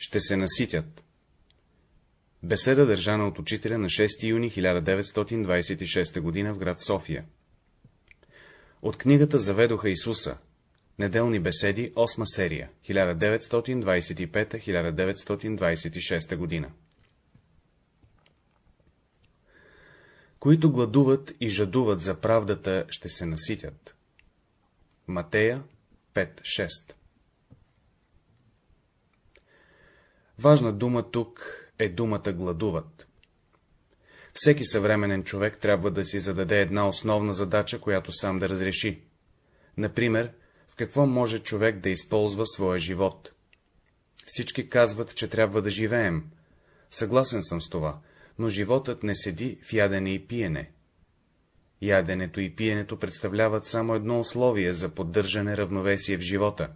ще се наситят. Беседа държана от учителя на 6 юни 1926 г. в град София. От книгата Заведоха Исуса. Неделни беседи, 8 серия, 1925-1926 г. Които гладуват и жадуват за правдата, ще се наситят. Матея 5.6 Важна дума тук е думата гладуват. Всеки съвременен човек трябва да си зададе една основна задача, която сам да разреши. Например, в какво може човек да използва своя живот. Всички казват, че трябва да живеем. Съгласен съм с това, но животът не седи в ядене и пиене. Яденето и пиенето представляват само едно условие за поддържане равновесие в живота.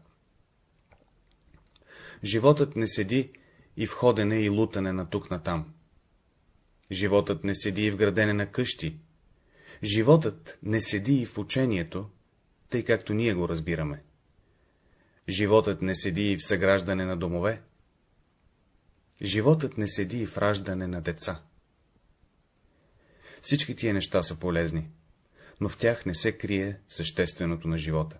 Животът не седи и в ходене и лутане на тук натам. Животът не седи и в градене на къщи. Животът не седи и в учението, тъй както ние го разбираме. Животът не седи и в съграждане на домове. Животът не седи и в раждане на деца. Всички тия неща са полезни, но в тях не се крие същественото на живота.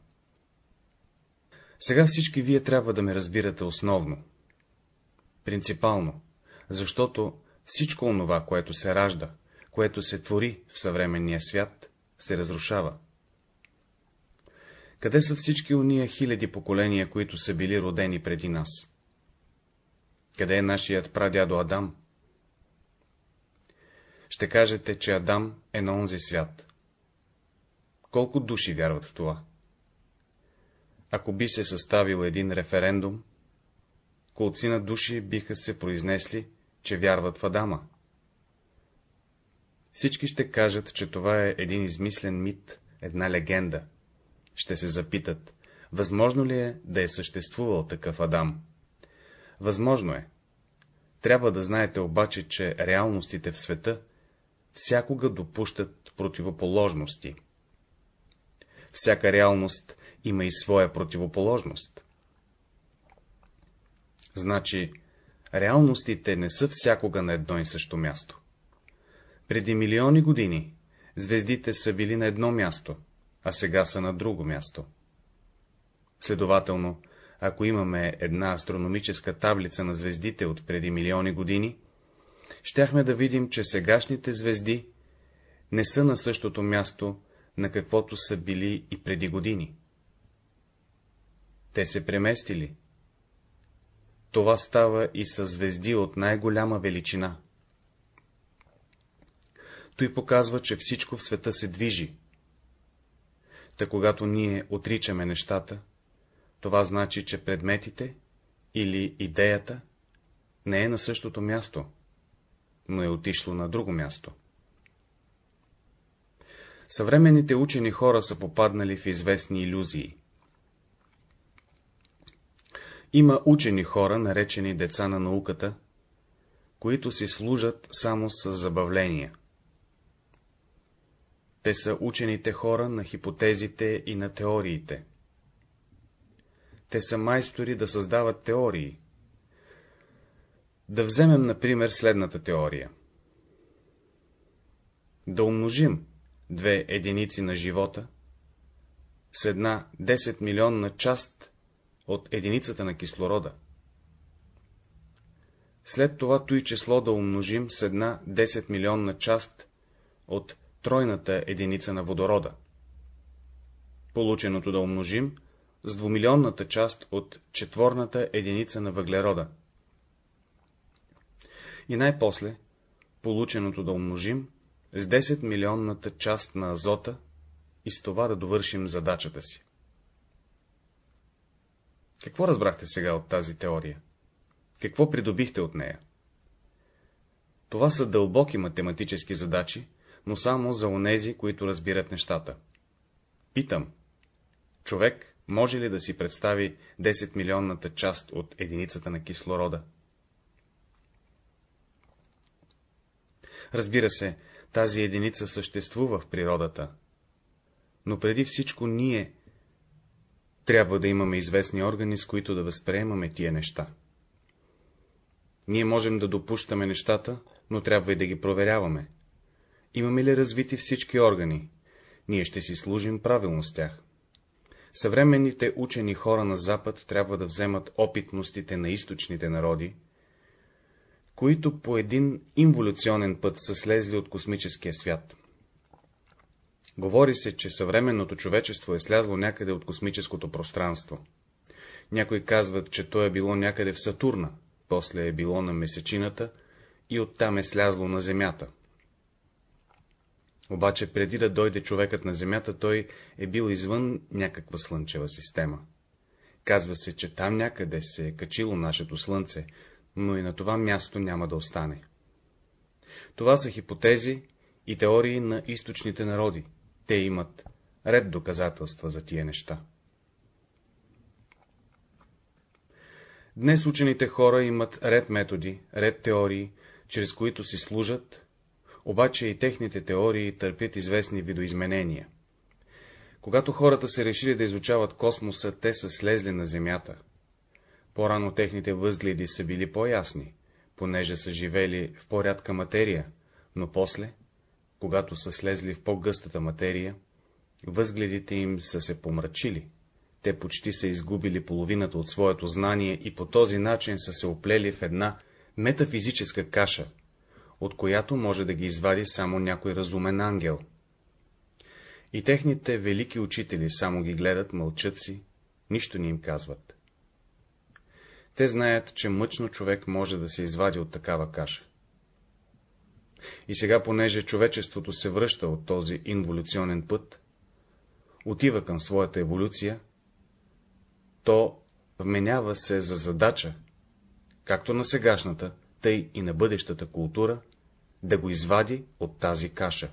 Сега всички вие трябва да ме разбирате основно, принципално, защото всичко онова, което се ражда, което се твори в съвременния свят, се разрушава. Къде са всички уния хиляди поколения, които са били родени преди нас? Къде е нашият прадядо Адам? Ще кажете, че Адам е на онзи свят. Колко души вярват в това? Ако би се съставил един референдум, колцина души биха се произнесли, че вярват в Адама. Всички ще кажат, че това е един измислен мит, една легенда. Ще се запитат, възможно ли е да е съществувал такъв Адам? Възможно е. Трябва да знаете обаче, че реалностите в света всякога допущат противоположности. Всяка реалност има и своя противоположност. Значи, реалностите не са всякога на едно и също място. Преди милиони години звездите са били на едно място, а сега са на друго място. Следователно, ако имаме една астрономическа таблица на звездите от преди милиони години, щяхме да видим, че сегашните звезди не са на същото място, на каквото са били и преди години. Те се преместили, това става и със звезди от най-голяма величина. Той показва, че всичко в света се движи. Та когато ние отричаме нещата, това значи, че предметите или идеята не е на същото място, но е отишло на друго място. Съвременните учени хора са попаднали в известни иллюзии. Има учени хора, наречени деца на науката, които си служат само с забавления. Те са учените хора на хипотезите и на теориите. Те са майстори да създават теории. Да вземем, например, следната теория. Да умножим две единици на живота с една 10 милионна част от единицата на кислорода. След това той число да умножим с една 10 милионна част от тройната единица на водорода. Полученото да умножим с двумилионната част от четворната единица на въглерода. И най-после, полученото да умножим с 10 милионната част на азота и с това да довършим задачата си. Какво разбрахте сега от тази теория? Какво придобихте от нея? Това са дълбоки математически задачи, но само за онези, които разбират нещата. Питам, човек може ли да си представи 10 милионната част от единицата на кислорода? Разбира се, тази единица съществува в природата, но преди всичко ние трябва да имаме известни органи, с които да възприемаме тия неща. Ние можем да допущаме нещата, но трябва и да ги проверяваме. Имаме ли развити всички органи? Ние ще си служим правилно с тях. Съвременните учени хора на Запад трябва да вземат опитностите на източните народи, които по един инволюционен път са слезли от космическия свят. Говори се, че съвременното човечество е слязло някъде от космическото пространство. Някои казват, че то е било някъде в Сатурна, после е било на Месечината и оттам е слязло на Земята. Обаче преди да дойде човекът на Земята, той е бил извън някаква слънчева система. Казва се, че там някъде се е качило нашето слънце, но и на това място няма да остане. Това са хипотези и теории на източните народи. Те имат ред доказателства за тия неща. Днес учените хора имат ред методи, ред теории, чрез които си служат, обаче и техните теории търпят известни видоизменения. Когато хората се решили да изучават космоса, те са слезли на Земята. По-рано техните възгледи са били по-ясни, понеже са живели в по-рядка материя, но после, когато са слезли в по-гъстата материя, възгледите им са се помрачили, те почти са изгубили половината от своето знание и по този начин са се оплели в една метафизическа каша, от която може да ги извади само някой разумен ангел. И техните велики учители само ги гледат, мълчат си, нищо не им казват. Те знаят, че мъчно човек може да се извади от такава каша. И сега, понеже човечеството се връща от този инволюционен път, отива към своята еволюция, то вменява се за задача, както на сегашната, тъй и на бъдещата култура, да го извади от тази каша.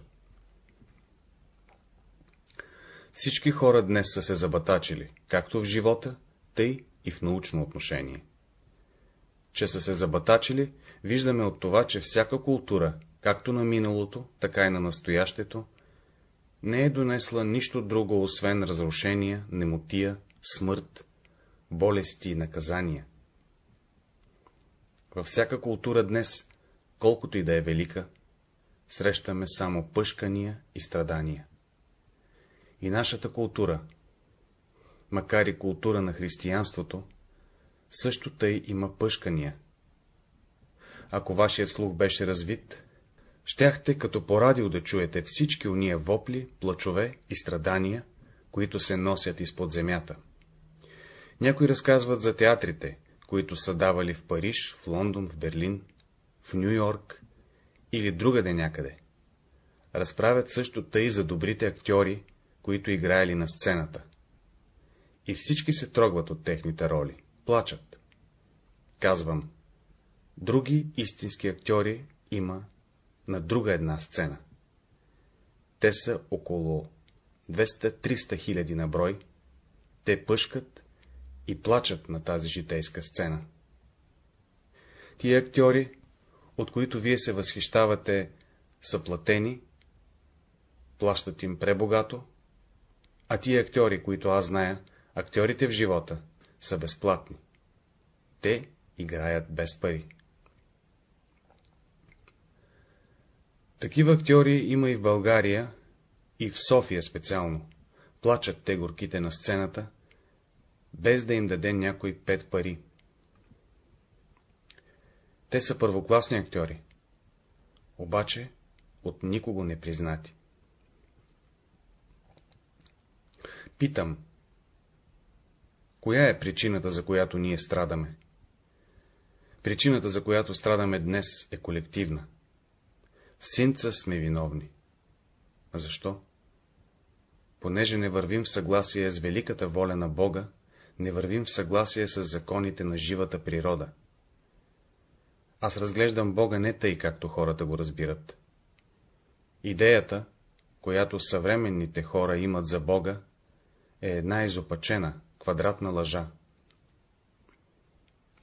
Всички хора днес са се забатачили, както в живота, тъй и в научно отношение. Че са се забатачили, виждаме от това, че всяка култура, както на миналото, така и на настоящето, не е донесла нищо друго, освен разрушения, немотия, смърт, болести и наказания. Във всяка култура днес, колкото и да е велика, срещаме само пъшкания и страдания. И нашата култура, макар и култура на християнството, също тъй има пъшкания. Ако вашият слух беше развит, щяхте като по радио да чуете всички уния вопли, плачове и страдания, които се носят изпод земята. Някои разказват за театрите, които са давали в Париж, в Лондон, в Берлин, в Нью-Йорк или другаде някъде. Разправят също тъй за добрите актьори, които играели на сцената. И всички се трогват от техните роли, плачат. Казвам, други истински актьори има на друга една сцена. Те са около 200-300 хиляди на брой, те пъшкат и плачат на тази житейска сцена. Тия актьори, от които вие се възхищавате, са платени, плащат им пребогато, а тия актьори, които аз зная, актьорите в живота, са безплатни. Те играят без пари. Такива актьори има и в България, и в София специално. Плачат те горките на сцената, без да им даде някой пет пари. Те са първокласни актьори, обаче от никого не признати. Питам, коя е причината, за която ние страдаме? Причината, за която страдаме днес, е колективна. Синца сме виновни. А защо? Понеже не вървим в съгласие с великата воля на Бога, не вървим в съгласие с законите на живата природа. Аз разглеждам Бога не тъй, както хората го разбират. Идеята, която съвременните хора имат за Бога, е една изопачена, квадратна лъжа.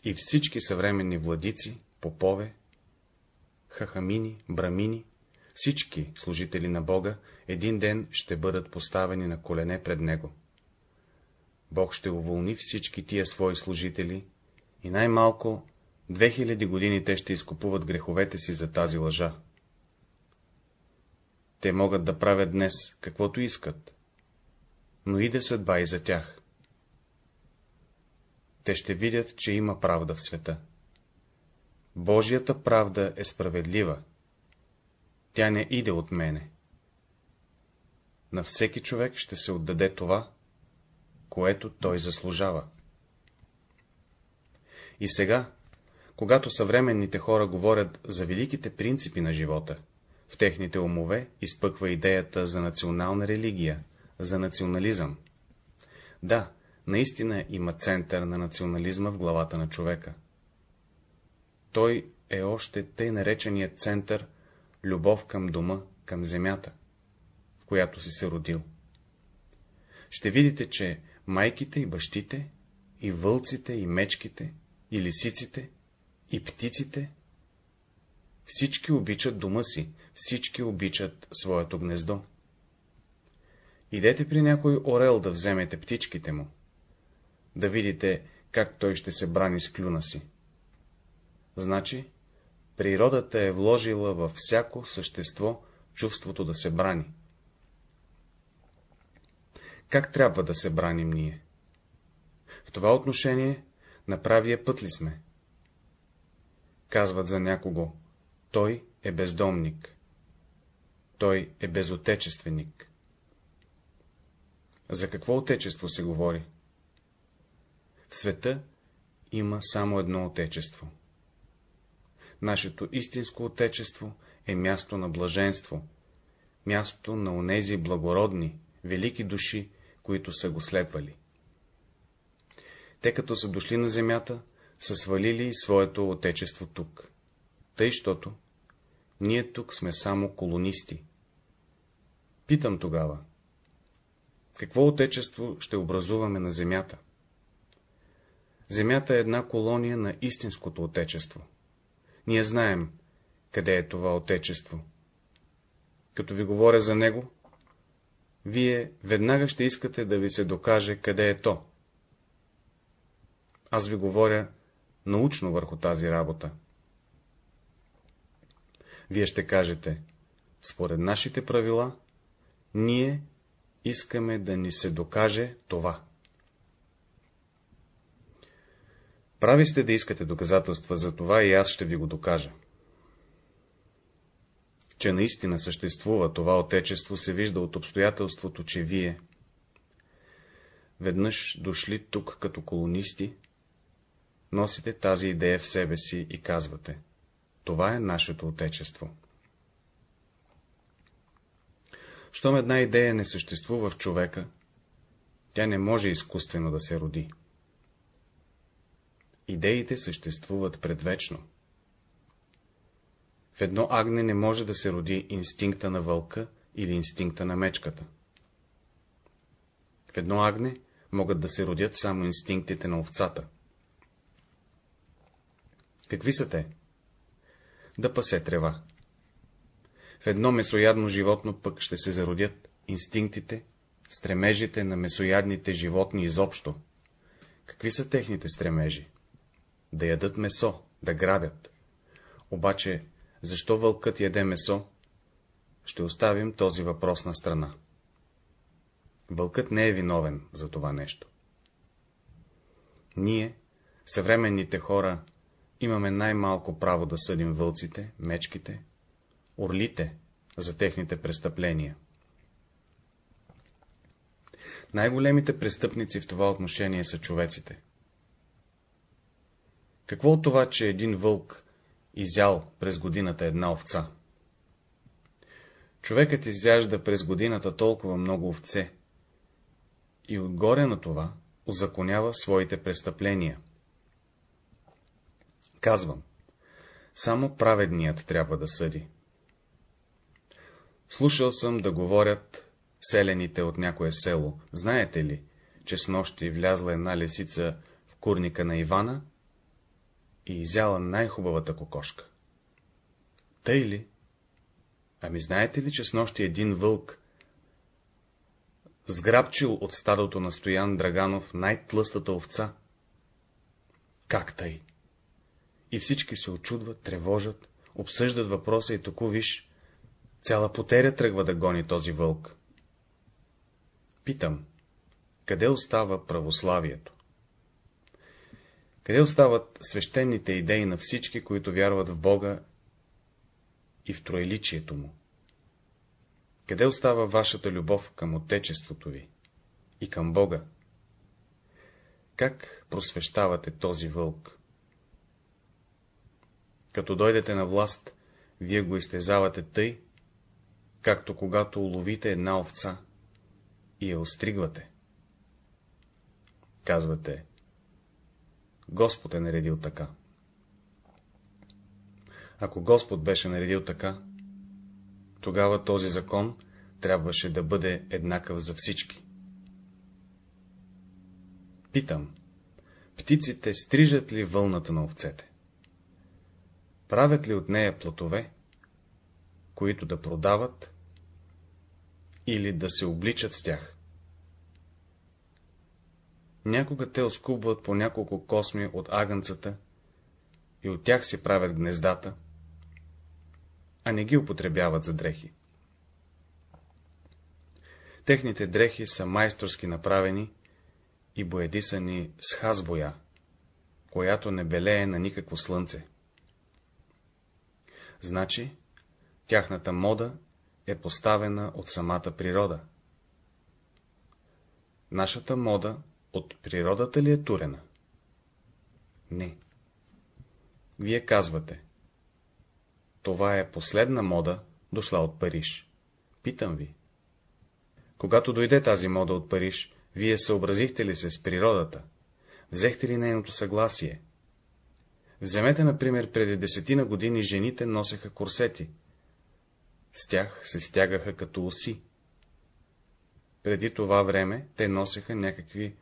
И всички съвременни владици, попове, хахамини, брамини, всички служители на Бога, един ден ще бъдат поставени на колене пред Него. Бог ще уволни всички тия свои служители и най-малко Две хиляди години те ще изкупуват греховете си за тази лъжа. Те могат да правят днес каквото искат, но иде съдба и за тях. Те ще видят, че има правда в света. Божията правда е справедлива. Тя не иде от мене. На всеки човек ще се отдаде това, което той заслужава. И сега, когато съвременните хора говорят за великите принципи на живота, в техните умове изпъква идеята за национална религия, за национализъм. Да, наистина има център на национализма в главата на човека. Той е още тъй нареченият център любов към дома, към земята, в която си се родил. Ще видите, че майките и бащите, и вълците, и мечките, и лисиците, и птиците, всички обичат дома си, всички обичат своето гнездо. Идете при някой орел да вземете птичките му, да видите, как той ще се брани с клюна си. Значи, природата е вложила във всяко същество чувството да се брани. Как трябва да се браним ние? В това отношение на правия път ли сме? Казват за някого, той е бездомник. Той е безотечественик. За какво отечество се говори? В света има само едно отечество. Нашето истинско отечество е място на блаженство, място на онези благородни, велики души, които са го следвали. Те като са дошли на земята, са свалили своето отечество тук. Тъй, щото ние тук сме само колонисти. Питам тогава, какво отечество ще образуваме на земята? Земята е една колония на истинското отечество. Ние знаем, къде е това отечество. Като ви говоря за него, вие веднага ще искате да ви се докаже, къде е то. Аз ви говоря научно върху тази работа. Вие ще кажете, според нашите правила, ние искаме да ни се докаже това. Прави сте да искате доказателства за това и аз ще ви го докажа. Че наистина съществува това отечество се вижда от обстоятелството, че вие, веднъж дошли тук като колонисти, носите тази идея в себе си и казвате — това е нашето отечество. Щом една идея не съществува в човека, тя не може изкуствено да се роди. Идеите съществуват предвечно. В едно агне не може да се роди инстинкта на вълка или инстинкта на мечката. В едно агне могат да се родят само инстинктите на овцата. Какви са те? Да пасе трева. В едно месоядно животно пък ще се зародят инстинктите, стремежите на месоядните животни изобщо. Какви са техните стремежи? Да ядат месо, да грабят. Обаче, защо вълкът яде месо? Ще оставим този въпрос на страна. Вълкът не е виновен за това нещо. Ние, съвременните хора, имаме най-малко право да съдим вълците, мечките, орлите за техните престъпления. Най-големите престъпници в това отношение са човеците. Какво от това, че един вълк изял през годината една овца? Човекът изяжда през годината толкова много овце и отгоре на това узаконява своите престъпления. Казвам, само праведният трябва да съди. Слушал съм да говорят селените от някое село. Знаете ли, че с нощи влязла една лисица в курника на Ивана и изяла най-хубавата кокошка? Тъй ли? Ами знаете ли, че с нощи един вълк сграбчил от стадото на Стоян Драганов най-тлъстата овца? Как тъй? И всички се очудват, тревожат, обсъждат въпроса и току виж, цяла потеря тръгва да гони този вълк. Питам, къде остава православието? Къде остават свещените идеи на всички, които вярват в Бога и в троеличието му? Къде остава вашата любов към Отечеството ви и към Бога? Как просвещавате този вълк? Като дойдете на власт, вие го изтезавате тъй, както когато уловите една овца и я остригвате. Казвате, Господ е наредил така. Ако Господ беше наредил така, тогава този закон трябваше да бъде еднакъв за всички. Питам, птиците стрижат ли вълната на овцете? Правят ли от нея платове, които да продават или да се обличат с тях? Някога те оскубват по няколко косми от агънцата и от тях си правят гнездата, а не ги употребяват за дрехи. Техните дрехи са майсторски направени и боядисани с хазбоя, която не белее на никакво слънце. Значи, тяхната мода е поставена от самата природа. Нашата мода от природата ли е турена? Не. Вие казвате. Това е последна мода, дошла от Париж. Питам ви. Когато дойде тази мода от Париж, вие съобразихте ли се с природата? Взехте ли нейното съгласие? Вземете, например, преди десетина години жените носеха корсети. С тях се стягаха като оси. Преди това време те носеха някакви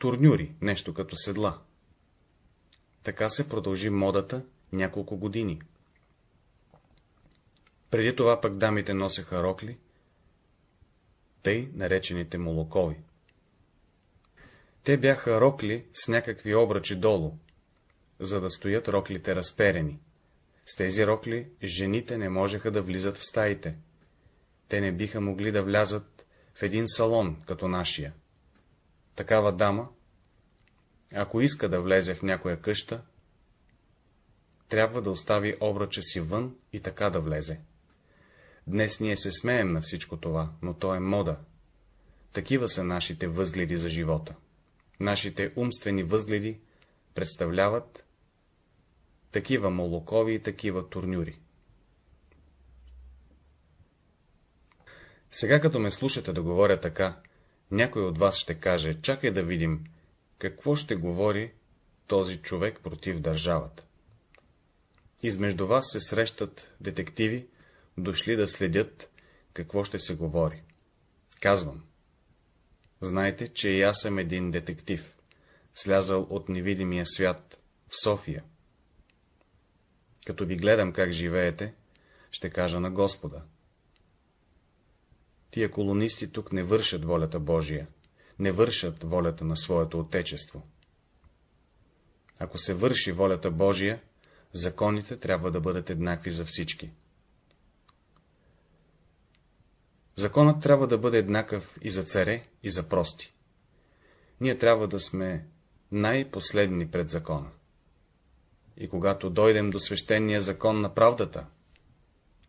турнюри, нещо като седла. Така се продължи модата няколко години. Преди това пък дамите носеха рокли, тъй наречените молокови. Те бяха рокли с някакви обръчи долу, за да стоят роклите разперени. С тези рокли жените не можеха да влизат в стаите. Те не биха могли да влязат в един салон, като нашия. Такава дама, ако иска да влезе в някоя къща, трябва да остави обръча си вън и така да влезе. Днес ние се смеем на всичко това, но то е мода. Такива са нашите възгледи за живота. Нашите умствени възгледи представляват такива молокови и такива турнюри. Сега като ме слушате да говоря така, някой от вас ще каже, чакай да видим, какво ще говори този човек против държавата. Измежду вас се срещат детективи, дошли да следят какво ще се говори. Казвам. Знайте, че и аз съм един детектив, слязал от невидимия свят в София. Като ви гледам как живеете, ще кажа на Господа. Тия колонисти тук не вършат волята Божия, не вършат волята на своето отечество. Ако се върши волята Божия, законите трябва да бъдат еднакви за всички. Законът трябва да бъде еднакъв и за царе, и за прости. Ние трябва да сме най-последни пред закона. И когато дойдем до свещения закон на правдата,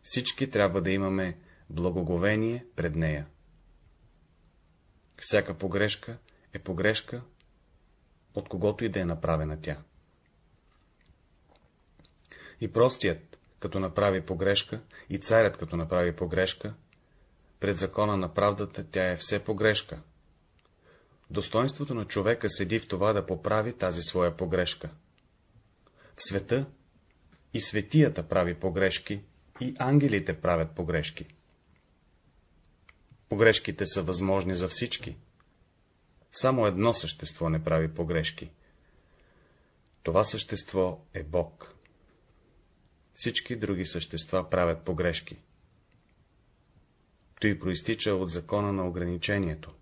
всички трябва да имаме благоговение пред нея. Всяка погрешка е погрешка, от когото и да е направена тя. И простият, като направи погрешка, и царят, като направи погрешка, пред закона на правдата тя е все погрешка. Достоинството на човека седи в това да поправи тази своя погрешка. В света и светията прави погрешки, и ангелите правят погрешки. Погрешките са възможни за всички. Само едно същество не прави погрешки. Това същество е Бог. Всички други същества правят погрешки. Той проистича от закона на ограничението.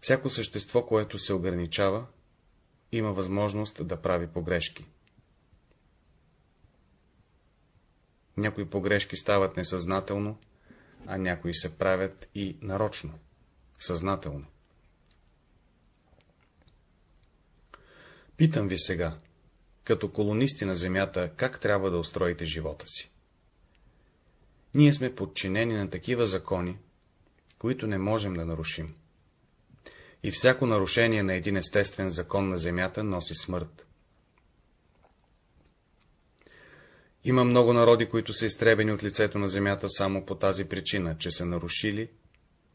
Всяко същество, което се ограничава, има възможност да прави погрешки. Някои погрешки стават несъзнателно, а някои се правят и нарочно, съзнателно. Питам ви сега, като колонисти на Земята, как трябва да устроите живота си? Ние сме подчинени на такива закони, които не можем да нарушим. И всяко нарушение на един естествен закон на Земята носи смърт. Има много народи, които са изтребени от лицето на Земята само по тази причина, че са нарушили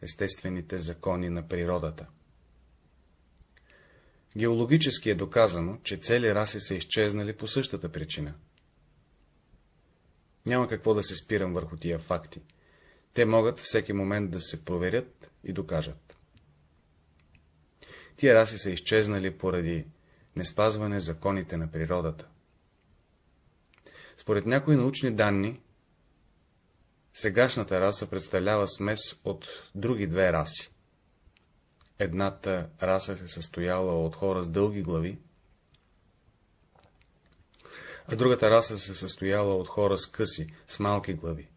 естествените закони на природата. Геологически е доказано, че цели раси са изчезнали по същата причина. Няма какво да се спирам върху тия факти. Те могат всеки момент да се проверят и докажат. Тия раси са изчезнали поради неспазване законите на природата. Според някои научни данни, сегашната раса представлява смес от други две раси. Едната раса се състояла от хора с дълги глави, а другата раса се състояла от хора с къси, с малки глави.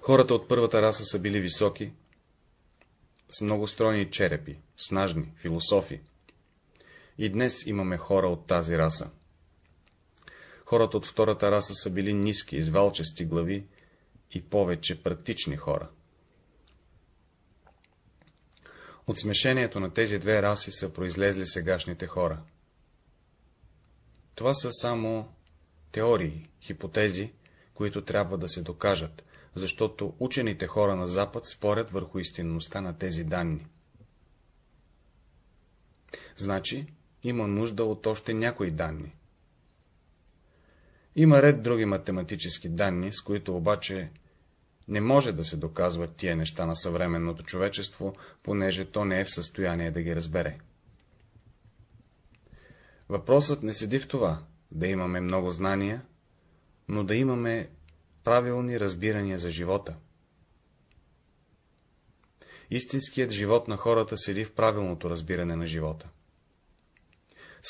Хората от първата раса са били високи, с много стройни черепи, снажни, философи. И днес имаме хора от тази раса. Хората от втората раса са били ниски, извалчести глави и повече практични хора. От смешението на тези две раси са произлезли сегашните хора. Това са само теории, хипотези, които трябва да се докажат, защото учените хора на Запад спорят върху истинността на тези данни. Значи, има нужда от още някои данни. Има ред други математически данни, с които обаче не може да се доказват тия неща на съвременното човечество, понеже то не е в състояние да ги разбере. Въпросът не седи в това, да имаме много знания, но да имаме правилни разбирания за живота. Истинският живот на хората седи в правилното разбиране на живота.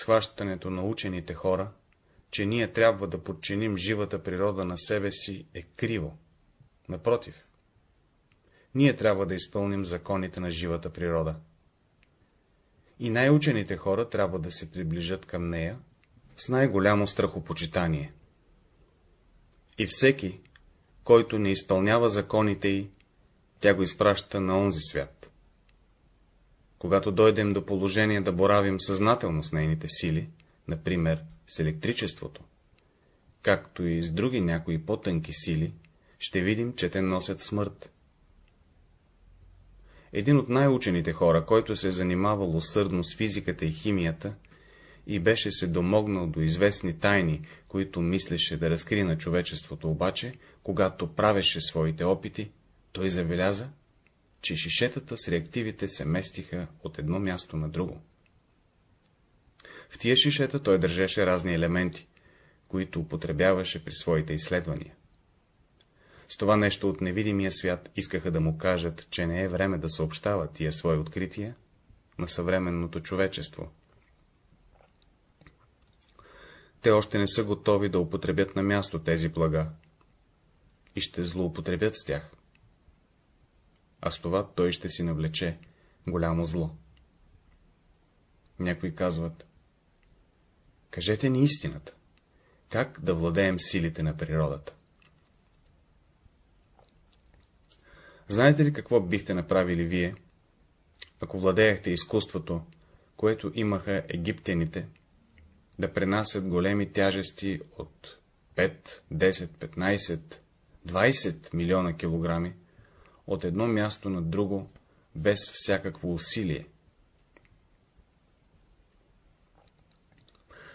Схващането на учените хора, че ние трябва да подчиним живата природа на себе си, е криво. Напротив, ние трябва да изпълним законите на живата природа. И най-учените хора трябва да се приближат към нея с най-голямо страхопочитание. И всеки, който не изпълнява законите й, тя го изпраща на онзи свят. Когато дойдем до положение да боравим съзнателно с нейните сили, например с електричеството, както и с други някои по-тънки сили, ще видим, че те носят смърт. Един от най-учените хора, който се е занимавал усърдно с физиката и химията и беше се домогнал до известни тайни, които мислеше да разкри на човечеството, обаче, когато правеше своите опити, той забеляза, че шишетата с реактивите се местиха от едно място на друго. В тия шишета той държеше разни елементи, които употребяваше при своите изследвания. С това нещо от невидимия свят искаха да му кажат, че не е време да съобщава тия свои открития на съвременното човечество. Те още не са готови да употребят на място тези блага и ще злоупотребят с тях. А с това той ще си навлече голямо зло. Някои казват, кажете ни истината, как да владеем силите на природата. Знаете ли какво бихте направили вие, ако владеяхте изкуството, което имаха египтяните, да пренасят големи тяжести от 5, 10, 15, 20 милиона килограми от едно място на друго, без всякакво усилие.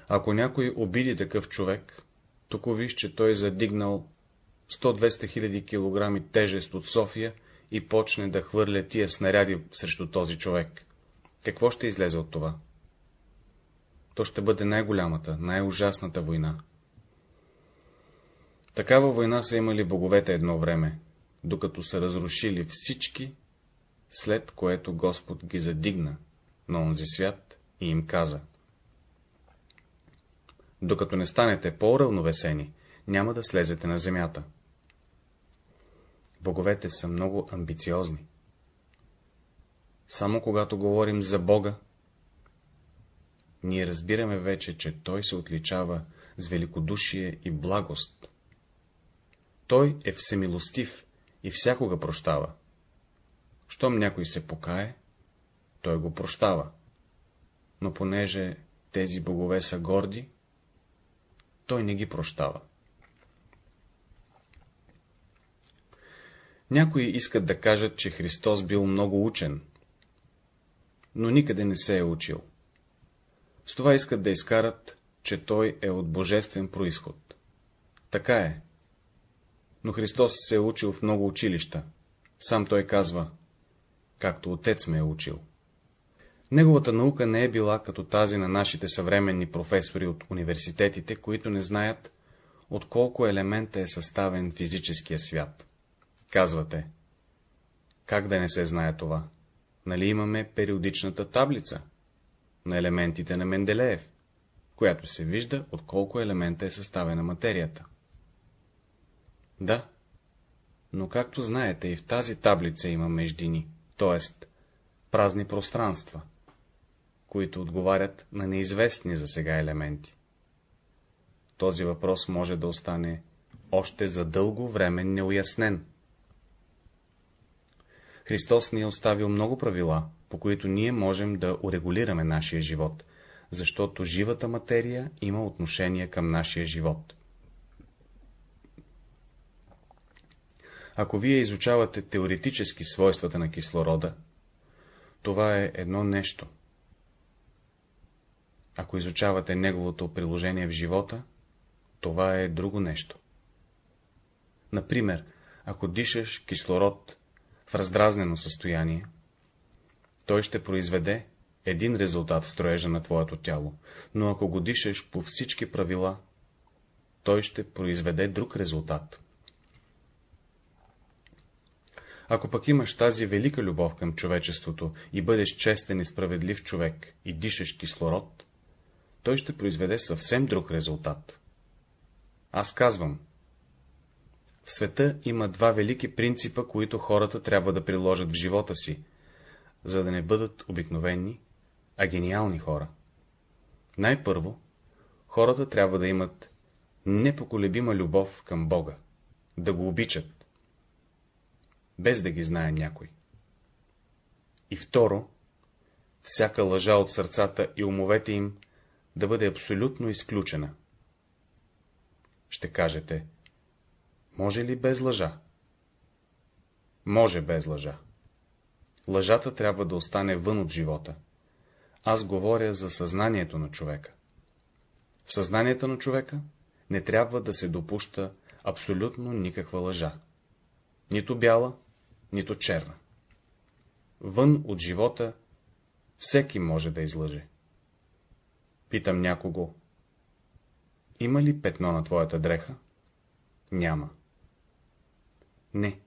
Ако някой обиди такъв човек, тук виж, че той е задигнал 100-200 хиляди килограми тежест от София и почне да хвърля тия снаряди срещу този човек. Какво ще излезе от това? То ще бъде най-голямата, най-ужасната война. Такава война са имали боговете едно време, докато са разрушили всички, след което Господ ги задигна на онзи свят и им каза. Докато не станете по-равновесени, няма да слезете на земята. Боговете са много амбициозни. Само когато говорим за Бога, ние разбираме вече, че Той се отличава с великодушие и благост. Той е всемилостив и всякога прощава. Щом някой се покае, той го прощава. Но понеже тези богове са горди, той не ги прощава. Някои искат да кажат, че Христос бил много учен, но никъде не се е учил. С това искат да изкарат, че той е от божествен происход. Така е. Но Христос се е учил в много училища. Сам той казва, както отец ме е учил. Неговата наука не е била като тази на нашите съвременни професори от университетите, които не знаят от колко елемента е съставен физическия свят. Казвате, как да не се знае това? Нали имаме периодичната таблица на елементите на Менделеев, която се вижда от колко елемента е съставена материята. Да, но както знаете и в тази таблица има междини, т.е. празни пространства, които отговарят на неизвестни за сега елементи. Този въпрос може да остане още за дълго време неуяснен. Христос ни е оставил много правила, по които ние можем да урегулираме нашия живот, защото живата материя има отношение към нашия живот. Ако вие изучавате теоретически свойствата на кислорода, това е едно нещо. Ако изучавате неговото приложение в живота, това е друго нещо. Например, ако дишаш кислород в раздразнено състояние, той ще произведе един резултат в строежа на твоето тяло, но ако го дишаш по всички правила, той ще произведе друг резултат. Ако пък имаш тази велика любов към човечеството и бъдеш честен и справедлив човек и дишаш кислород, той ще произведе съвсем друг резултат. Аз казвам, в света има два велики принципа, които хората трябва да приложат в живота си, за да не бъдат обикновени, а гениални хора. Най-първо, хората трябва да имат непоколебима любов към Бога, да го обичат, без да ги знае някой. И второ, всяка лъжа от сърцата и умовете им да бъде абсолютно изключена. Ще кажете, може ли без лъжа? Може без лъжа. Лъжата трябва да остане вън от живота. Аз говоря за съзнанието на човека. В съзнанието на човека не трябва да се допуща абсолютно никаква лъжа. Нито бяла, нито черна. Вън от живота всеки може да излъже. Питам някого. Има ли петно на твоята дреха? Няма. Не.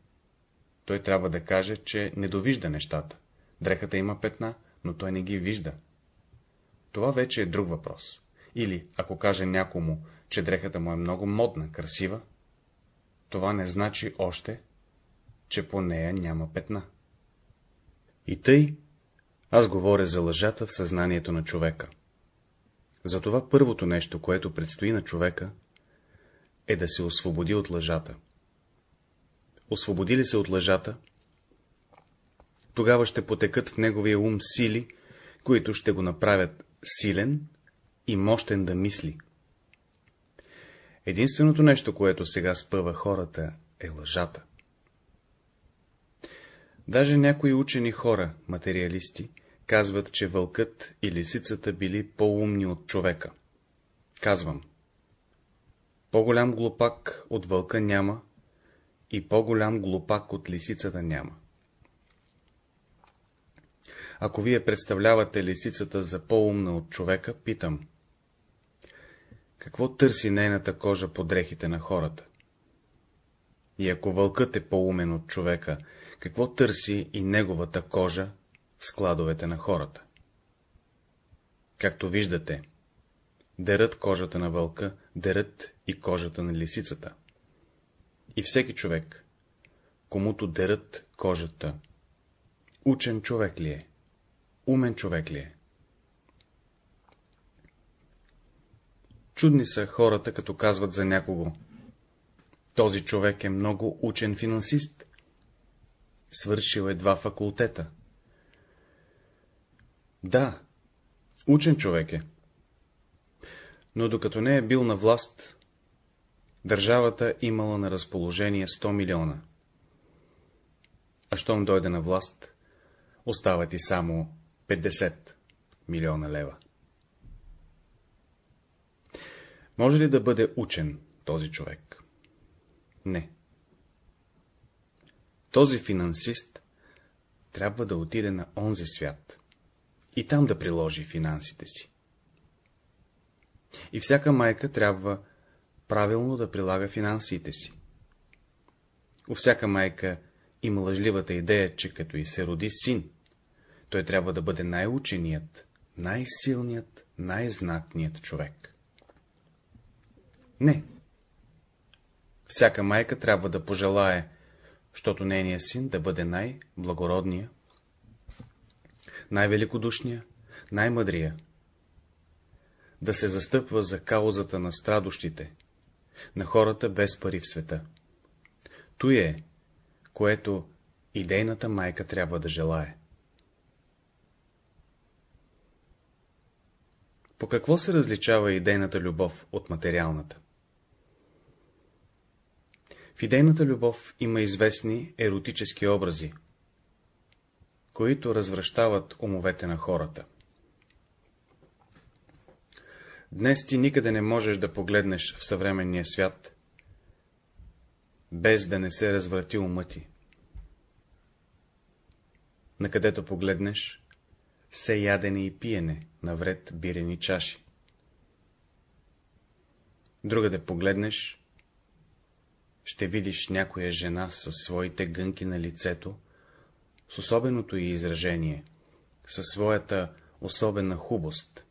Той трябва да каже, че не довижда нещата. Дрехата има петна, но той не ги вижда. Това вече е друг въпрос. Или, ако каже някому, че дрехата му е много модна, красива, това не значи още, че по нея няма петна. И тъй, аз говоря за лъжата в съзнанието на човека. Затова първото нещо, което предстои на човека, е да се освободи от лъжата. Освободи ли се от лъжата, тогава ще потекат в неговия ум сили, които ще го направят силен и мощен да мисли. Единственото нещо, което сега спъва хората, е лъжата. Даже някои учени хора, материалисти, казват, че вълкът и лисицата били по-умни от човека. Казвам, по-голям глупак от вълка няма и по-голям глупак от лисицата няма. Ако вие представлявате лисицата за по-умна от човека, питам. Какво търси нейната кожа по дрехите на хората? И ако вълкът е по-умен от човека, какво търси и неговата кожа в складовете на хората? Както виждате, дерат кожата на вълка, дерат и кожата на лисицата. И всеки човек, комуто дерат кожата, учен човек ли е? Умен човек ли е? Чудни са хората, като казват за някого. Този човек е много учен финансист. Свършил е два факултета. Да, учен човек е. Но докато не е бил на власт, държавата имала на разположение 100 милиона. А щом дойде на власт, остават и само 50 милиона лева. Може ли да бъде учен този човек? Не. Този финансист трябва да отиде на онзи свят и там да приложи финансите си. И всяка майка трябва правилно да прилага финансите си. У всяка майка има лъжливата идея, че като и се роди син, той трябва да бъде най-ученият, най-силният, най-знатният човек. Не. Всяка майка трябва да пожелае, защото нейният син да бъде най-благородния, най-великодушния, най-мъдрия, да се застъпва за каузата на страдощите, на хората без пари в света. Той е, което идейната майка трябва да желае. По какво се различава идейната любов от материалната? В идейната любов има известни еротически образи, които развръщават умовете на хората. Днес ти никъде не можеш да погледнеш в съвременния свят, без да не се разврати ума ти. Накъдето погледнеш, все ядене и пиене, навред бирени чаши. Друга да погледнеш, ще видиш някоя жена със своите гънки на лицето, с особеното й изражение, със своята особена хубост.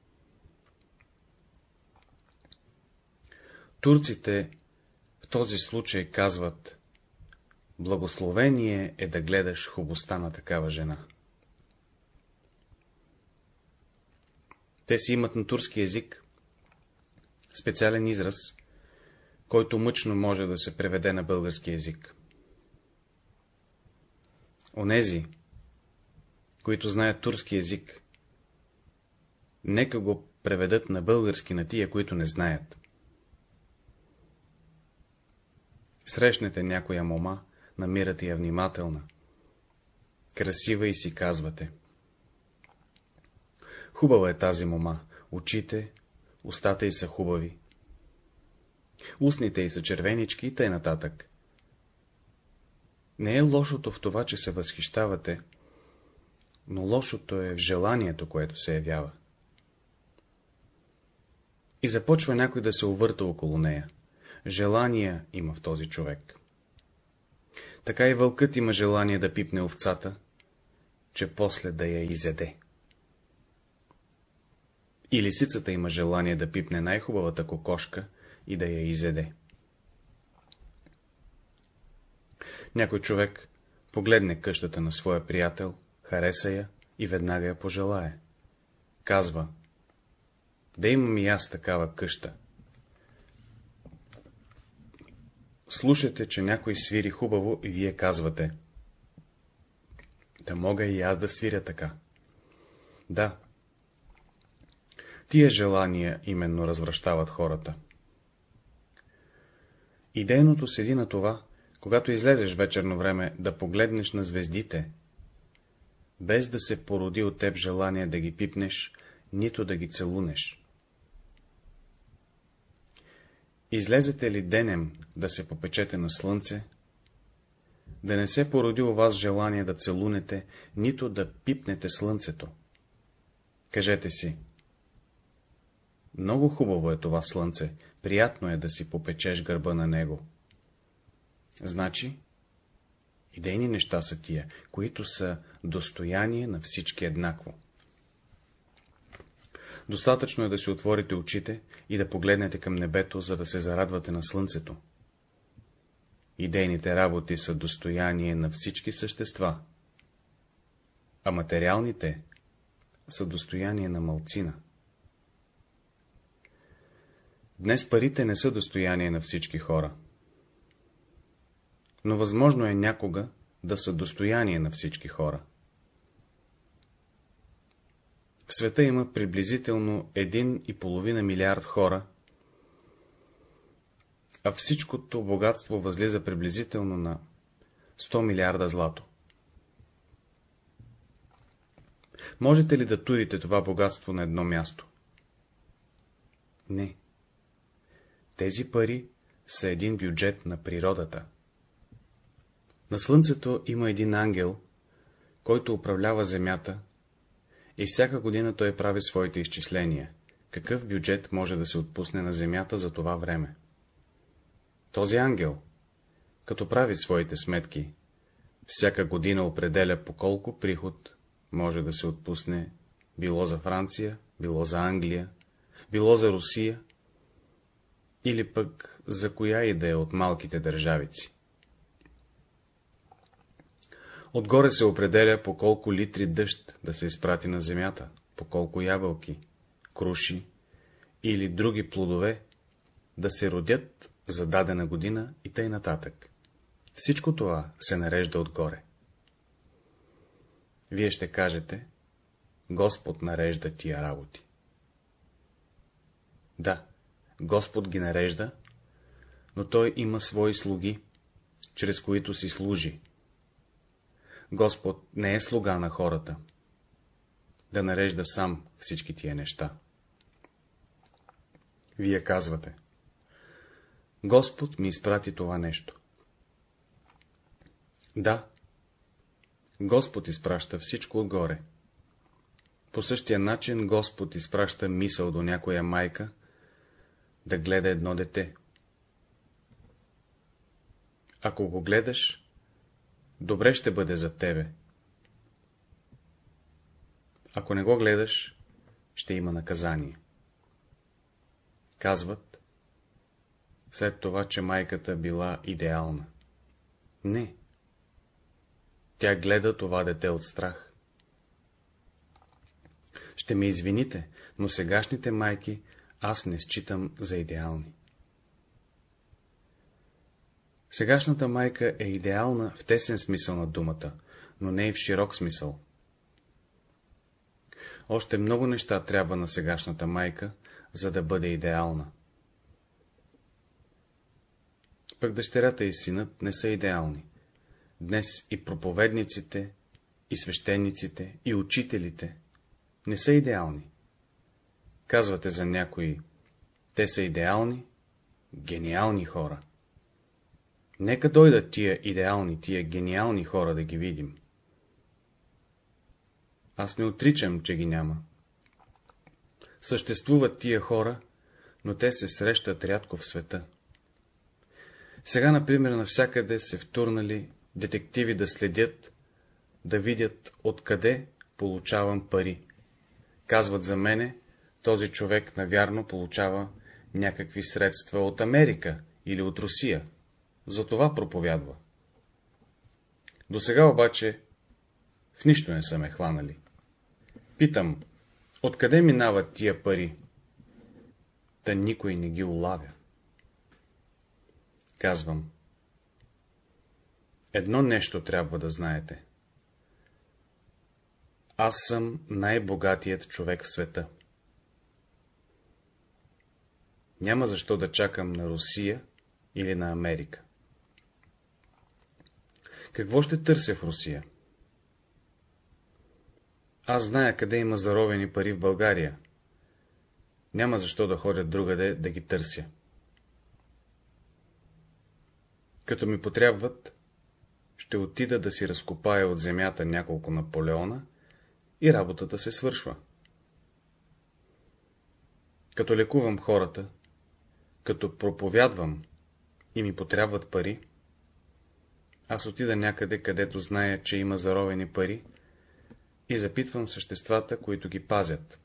Турците в този случай казват, благословение е да гледаш хубостта на такава жена. Те си имат на турски език специален израз, който мъчно може да се преведе на български език. Онези, които знаят турски език, нека го преведат на български на тия, които не знаят. Срещнете някоя мома, намирате я внимателна, красива и си казвате. Хубава е тази мома, очите, устата й са хубави, устните й са червенички и нататък. Не е лошото в това, че се възхищавате, но лошото е в желанието, което се явява. И започва някой да се увърта около нея. Желания има в този човек. Така и вълкът има желание да пипне овцата, че после да я изеде. И лисицата има желание да пипне най-хубавата кокошка и да я изеде. Някой човек погледне къщата на своя приятел, хареса я и веднага я пожелае. Казва, да имам и аз такава къща. Слушате, че някой свири хубаво и вие казвате. Да мога и аз да свиря така. Да. Тия желания именно развръщават хората. Идейното седи на това, когато излезеш вечерно време, да погледнеш на звездите, без да се породи от теб желание да ги пипнеш, нито да ги целунеш. Излезете ли денем да се попечете на слънце, да не се породи у вас желание да целунете, нито да пипнете слънцето. Кажете си, много хубаво е това слънце, приятно е да си попечеш гърба на него. Значи, идейни неща са тия, които са достояние на всички еднакво. Достатъчно е да си отворите очите и да погледнете към небето, за да се зарадвате на слънцето. Идейните работи са достояние на всички същества, а материалните са достояние на мълцина. Днес парите не са достояние на всички хора. Но възможно е някога да са достояние на всички хора. В света има приблизително 1,5 милиард хора, а всичкото богатство възлиза приблизително на 100 милиарда злато. Можете ли да турите това богатство на едно място? Не. Тези пари са един бюджет на природата. На Слънцето има един ангел, който управлява Земята, и всяка година той прави своите изчисления, какъв бюджет може да се отпусне на Земята за това време. Този ангел, като прави своите сметки, всяка година определя по колко приход може да се отпусне било за Франция, било за Англия, било за Русия, или пък за коя и да е от малките държавици. Отгоре се определя по колко литри дъжд да се изпрати на земята, по колко ябълки, круши или други плодове да се родят за дадена година и тъй нататък. Всичко това се нарежда отгоре. Вие ще кажете, Господ нарежда тия работи. Да, Господ ги нарежда, но Той има свои слуги, чрез които си служи. Господ не е слуга на хората, да нарежда сам всички тия неща. Вие казвате, Господ ми изпрати това нещо. Да, Господ изпраща всичко отгоре. По същия начин Господ изпраща мисъл до някоя майка, да гледа едно дете. Ако го гледаш, добре ще бъде за тебе. Ако не го гледаш, ще има наказание. Казват, след това, че майката била идеална. Не. Тя гледа това дете от страх. Ще ме извините, но сегашните майки аз не считам за идеални. Сегашната майка е идеална в тесен смисъл на думата, но не и в широк смисъл. Още много неща трябва на сегашната майка, за да бъде идеална. Пък дъщерята и синът не са идеални. Днес и проповедниците, и свещениците, и учителите не са идеални. Казвате за някои, те са идеални, гениални хора. Нека дойдат тия идеални, тия гениални хора да ги видим. Аз не отричам, че ги няма. Съществуват тия хора, но те се срещат рядко в света. Сега, например, навсякъде се втурнали детективи да следят, да видят откъде получавам пари. Казват за мене, този човек навярно получава някакви средства от Америка или от Русия. За това проповядва. До сега обаче в нищо не са ме хванали. Питам, откъде минават тия пари? Та никой не ги улавя. Казвам. Едно нещо трябва да знаете. Аз съм най-богатият човек в света. Няма защо да чакам на Русия или на Америка. Какво ще търся в Русия? Аз зная къде има заровени пари в България. Няма защо да ходя другаде да ги търся. Като ми потребват, ще отида да си разкопая от земята няколко Наполеона и работата се свършва. Като лекувам хората, като проповядвам и ми потребват пари, аз отида някъде, където зная, че има заровени пари и запитвам съществата, които ги пазят.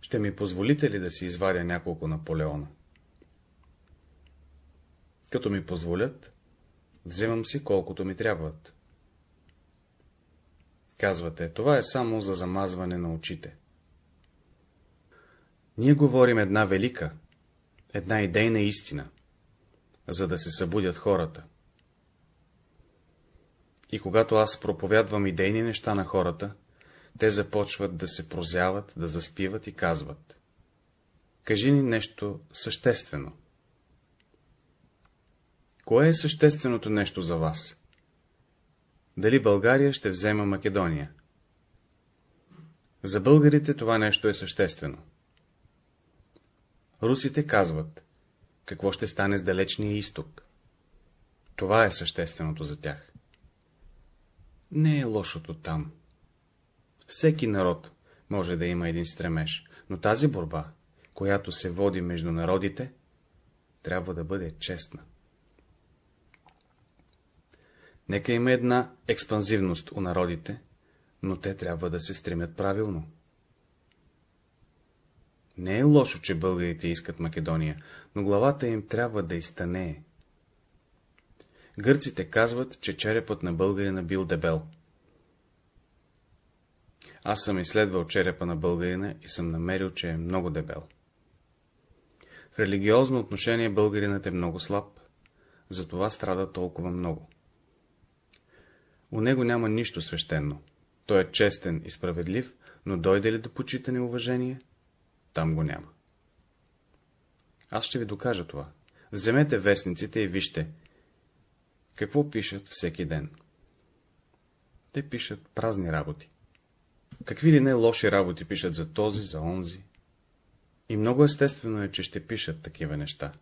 Ще ми позволите ли да си извадя няколко Наполеона? Като ми позволят, вземам си колкото ми трябват. Казвате, това е само за замазване на очите. Ние говорим една велика, една идейна истина, за да се събудят хората. И когато аз проповядвам идейни неща на хората, те започват да се прозяват, да заспиват и казват. Кажи ни нещо съществено. Кое е същественото нещо за вас? Дали България ще взема Македония? За българите това нещо е съществено. Русите казват, какво ще стане с далечния изток. Това е същественото за тях. Не е лошото там. Всеки народ може да има един стремеж, но тази борба, която се води между народите, трябва да бъде честна. Нека има една експанзивност у народите, но те трябва да се стремят правилно. Не е лошо, че българите искат Македония, но главата им трябва да изтанее. Гърците казват, че черепът на българина бил дебел. Аз съм изследвал черепа на българина и съм намерил, че е много дебел. В религиозно отношение българинът е много слаб, затова страда толкова много. У него няма нищо свещено. Той е честен и справедлив, но дойде ли до почитане и уважение, там го няма. Аз ще ви докажа това. Вземете вестниците и вижте, какво пишат всеки ден. Те пишат празни работи. Какви ли не лоши работи пишат за този, за онзи. И много естествено е, че ще пишат такива неща.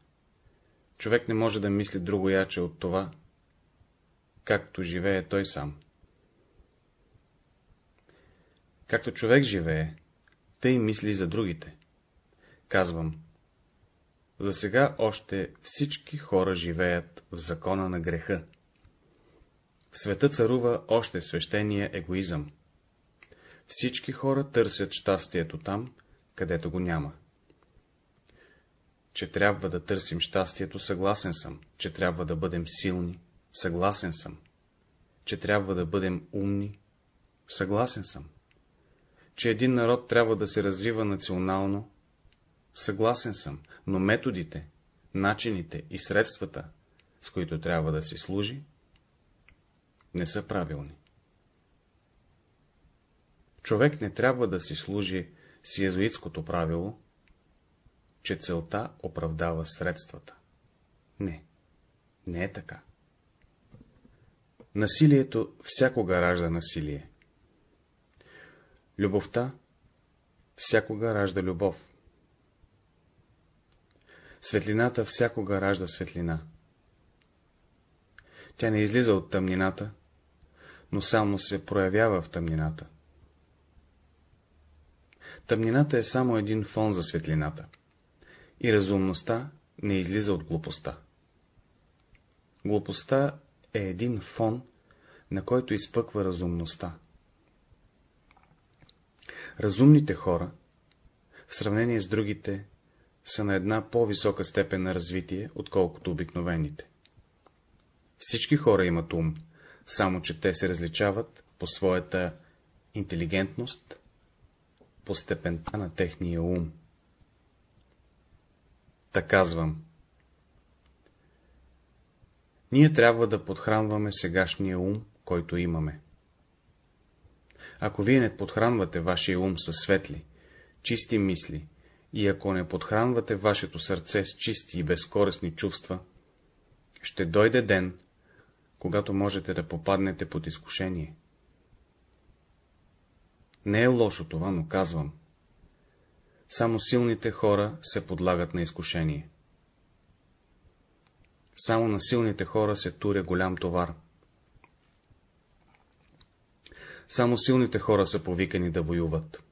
Човек не може да мисли друго яче от това, както живее той сам. Както човек живее, тъй мисли за другите. Казвам, за сега още всички хора живеят в закона на греха. В света царува още свещения егоизъм. Всички хора търсят щастието там, където го няма. Че трябва да търсим щастието, съгласен съм, че трябва да бъдем силни, съгласен съм, че трябва да бъдем умни, съгласен съм, че един народ трябва да се развива национално, съгласен съм, но методите, начините и средствата, с които трябва да се служи, не са правилни. Човек не трябва да си служи с езуитското правило, че целта оправдава средствата. Не, не е така. Насилието всякога ражда насилие. Любовта всякога ражда любов. Светлината всякога ражда светлина. Тя не излиза от тъмнината, но само се проявява в тъмнината. Тъмнината е само един фон за светлината. И разумността не излиза от глупостта. Глупостта е един фон, на който изпъква разумността. Разумните хора, в сравнение с другите, са на една по-висока степен на развитие, отколкото обикновените. Всички хора имат ум, само че те се различават по своята интелигентност, по степента на техния ум. Та казвам. Ние трябва да подхранваме сегашния ум, който имаме. Ако вие не подхранвате вашия ум със светли, чисти мисли, и ако не подхранвате вашето сърце с чисти и безкорисни чувства, ще дойде ден, когато можете да попаднете под изкушение. Не е лошо това, но казвам. Само силните хора се подлагат на изкушение. Само на силните хора се туря голям товар. Само силните хора са повикани да воюват.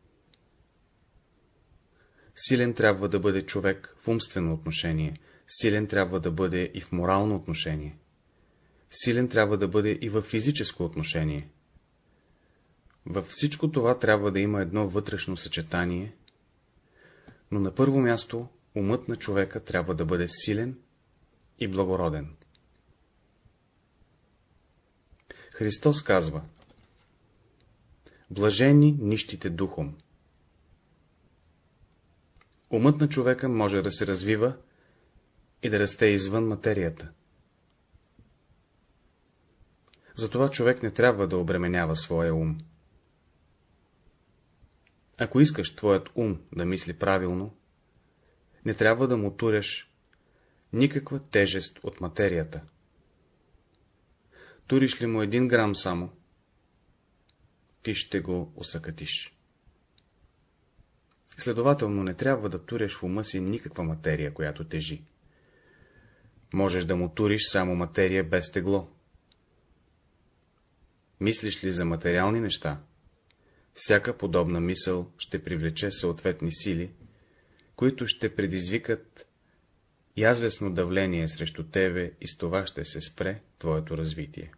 Силен трябва да бъде човек в умствено отношение, силен трябва да бъде и в морално отношение. Силен трябва да бъде и в физическо отношение. Във всичко това трябва да има едно вътрешно съчетание, Но на първо място умът на човека трябва да бъде силен и благороден. Христос казва Блажени нищите духом. Умът на човека може да се развива и да расте извън материята. Затова човек не трябва да обременява своя ум. Ако искаш твоят ум да мисли правилно, не трябва да му туряш никаква тежест от материята. Туриш ли му един грам само, ти ще го усъкатиш. Следователно не трябва да туряш в ума си никаква материя, която тежи. Можеш да му туриш само материя без тегло. Мислиш ли за материални неща? Всяка подобна мисъл ще привлече съответни сили, които ще предизвикат язвесно давление срещу тебе и с това ще се спре твоето развитие.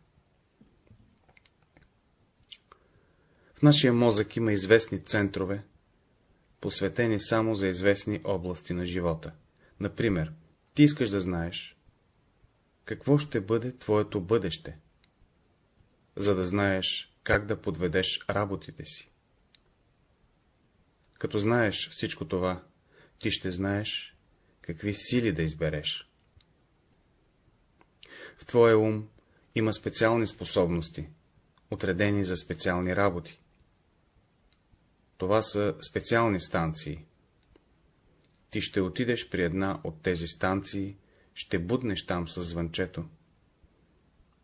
В нашия мозък има известни центрове, посветени само за известни области на живота. Например, ти искаш да знаеш, какво ще бъде твоето бъдеще, за да знаеш как да подведеш работите си. Като знаеш всичко това, ти ще знаеш какви сили да избереш. В твоя ум има специални способности, отредени за специални работи. Това са специални станции. Ти ще отидеш при една от тези станции, ще буднеш там с звънчето.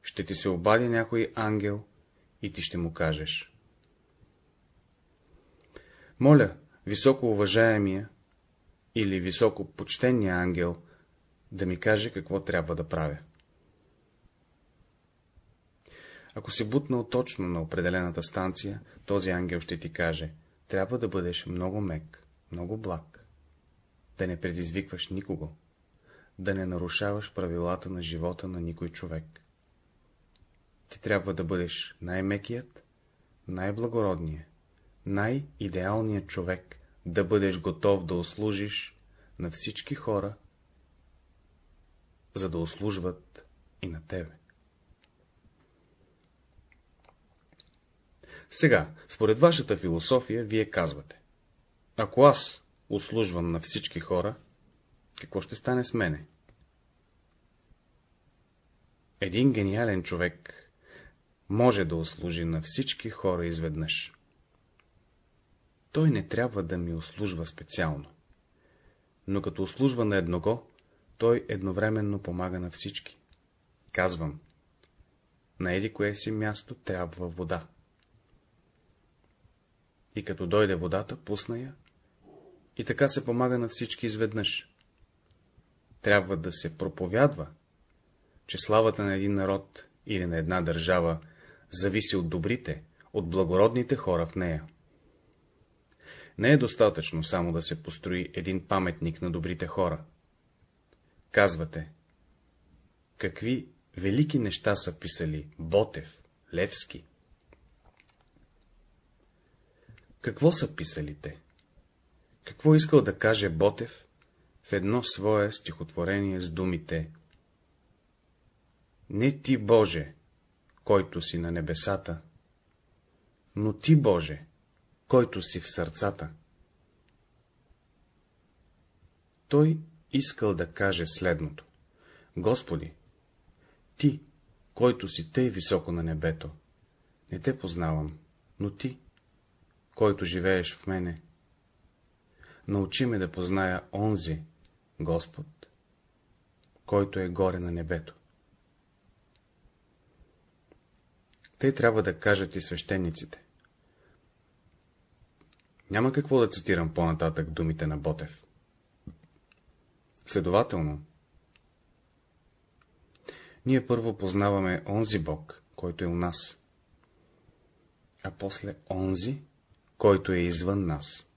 Ще ти се обади някой ангел и ти ще му кажеш. Моля, високо уважаемия или високо почтения ангел да ми каже какво трябва да правя. Ако си бутнал точно на определената станция, този ангел ще ти каже, трябва да бъдеш много мек, много благ, да не предизвикваш никого, да не нарушаваш правилата на живота на никой човек. Ти трябва да бъдеш най-мекият, най-благородният, най-идеалният човек, да бъдеш готов да услужиш на всички хора, за да услужват и на тебе. Сега, според вашата философия, вие казвате, ако аз услужвам на всички хора, какво ще стане с мене? Един гениален човек може да услужи на всички хора изведнъж. Той не трябва да ми услужва специално, но като услужва на едного, той едновременно помага на всички. Казвам, на еди кое си място трябва вода и като дойде водата, пусна я, и така се помага на всички изведнъж. Трябва да се проповядва, че славата на един народ или на една държава зависи от добрите, от благородните хора в нея. Не е достатъчно само да се построи един паметник на добрите хора. Казвате, какви велики неща са писали Ботев, Левски, Какво са писали те? Какво искал да каже Ботев в едно свое стихотворение с думите Не ти, Боже, който си на небесата, но ти, Боже, който си в сърцата. Той искал да каже следното. Господи, ти, който си тъй високо на небето, не те познавам, но ти, който живееш в мене. Научи ме да позная онзи, Господ, който е горе на небето. Те трябва да кажат и свещениците. Няма какво да цитирам по-нататък думите на Ботев. Следователно, ние първо познаваме онзи Бог, който е у нас, а после онзи, който е извън нас.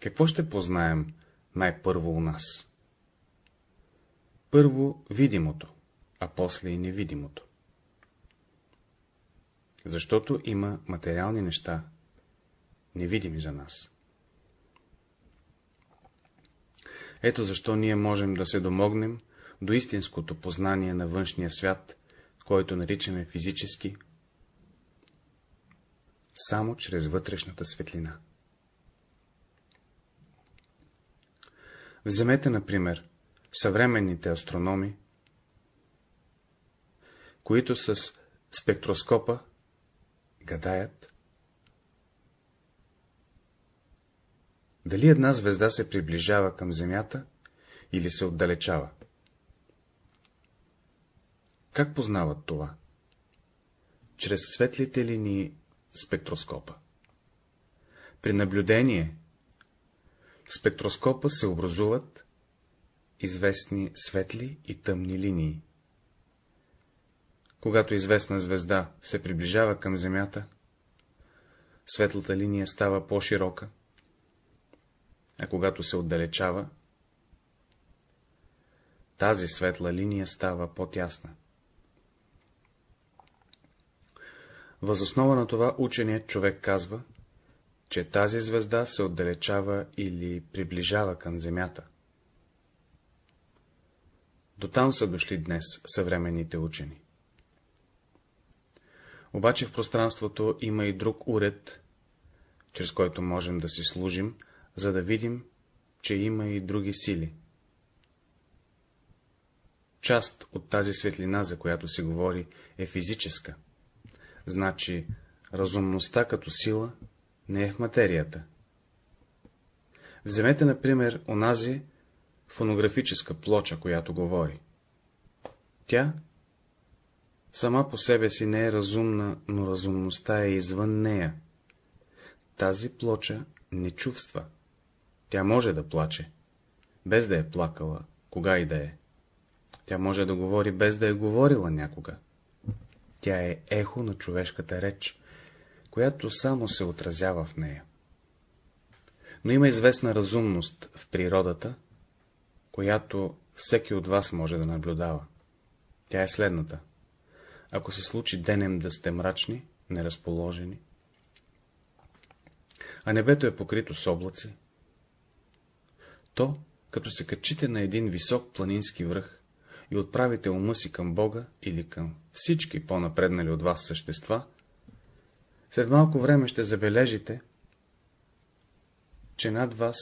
Какво ще познаем най-първо у нас? Първо видимото, а после и невидимото. Защото има материални неща, невидими за нас. Ето защо ние можем да се домогнем до истинското познание на външния свят, който наричаме физически, само чрез вътрешната светлина. Вземете, например, съвременните астрономи, които с спектроскопа гадаят, дали една звезда се приближава към Земята или се отдалечава. Как познават това? Чрез светлите линии спектроскопа. При наблюдение в спектроскопа се образуват известни светли и тъмни линии. Когато известна звезда се приближава към Земята, светлата линия става по-широка, а когато се отдалечава, тази светла линия става по-тясна. Възоснова на това ученият човек казва, че тази звезда се отдалечава или приближава към Земята. До там са дошли днес съвременните учени. Обаче в пространството има и друг уред, чрез който можем да си служим, за да видим, че има и други сили. Част от тази светлина, за която се говори, е физическа. Значи, разумността като сила не е в материята. Вземете, например, онази фонографическа плоча, която говори. Тя сама по себе си не е разумна, но разумността е извън нея. Тази плоча не чувства. Тя може да плаче, без да е плакала, кога и да е. Тя може да говори, без да е говорила някога. Тя е ехо на човешката реч, която само се отразява в нея. Но има известна разумност в природата, която всеки от вас може да наблюдава. Тя е следната. Ако се случи денем да сте мрачни, неразположени, а небето е покрито с облаци, то, като се качите на един висок планински връх и отправите ума си към Бога или към всички по-напреднали от вас същества, след малко време ще забележите, че над вас,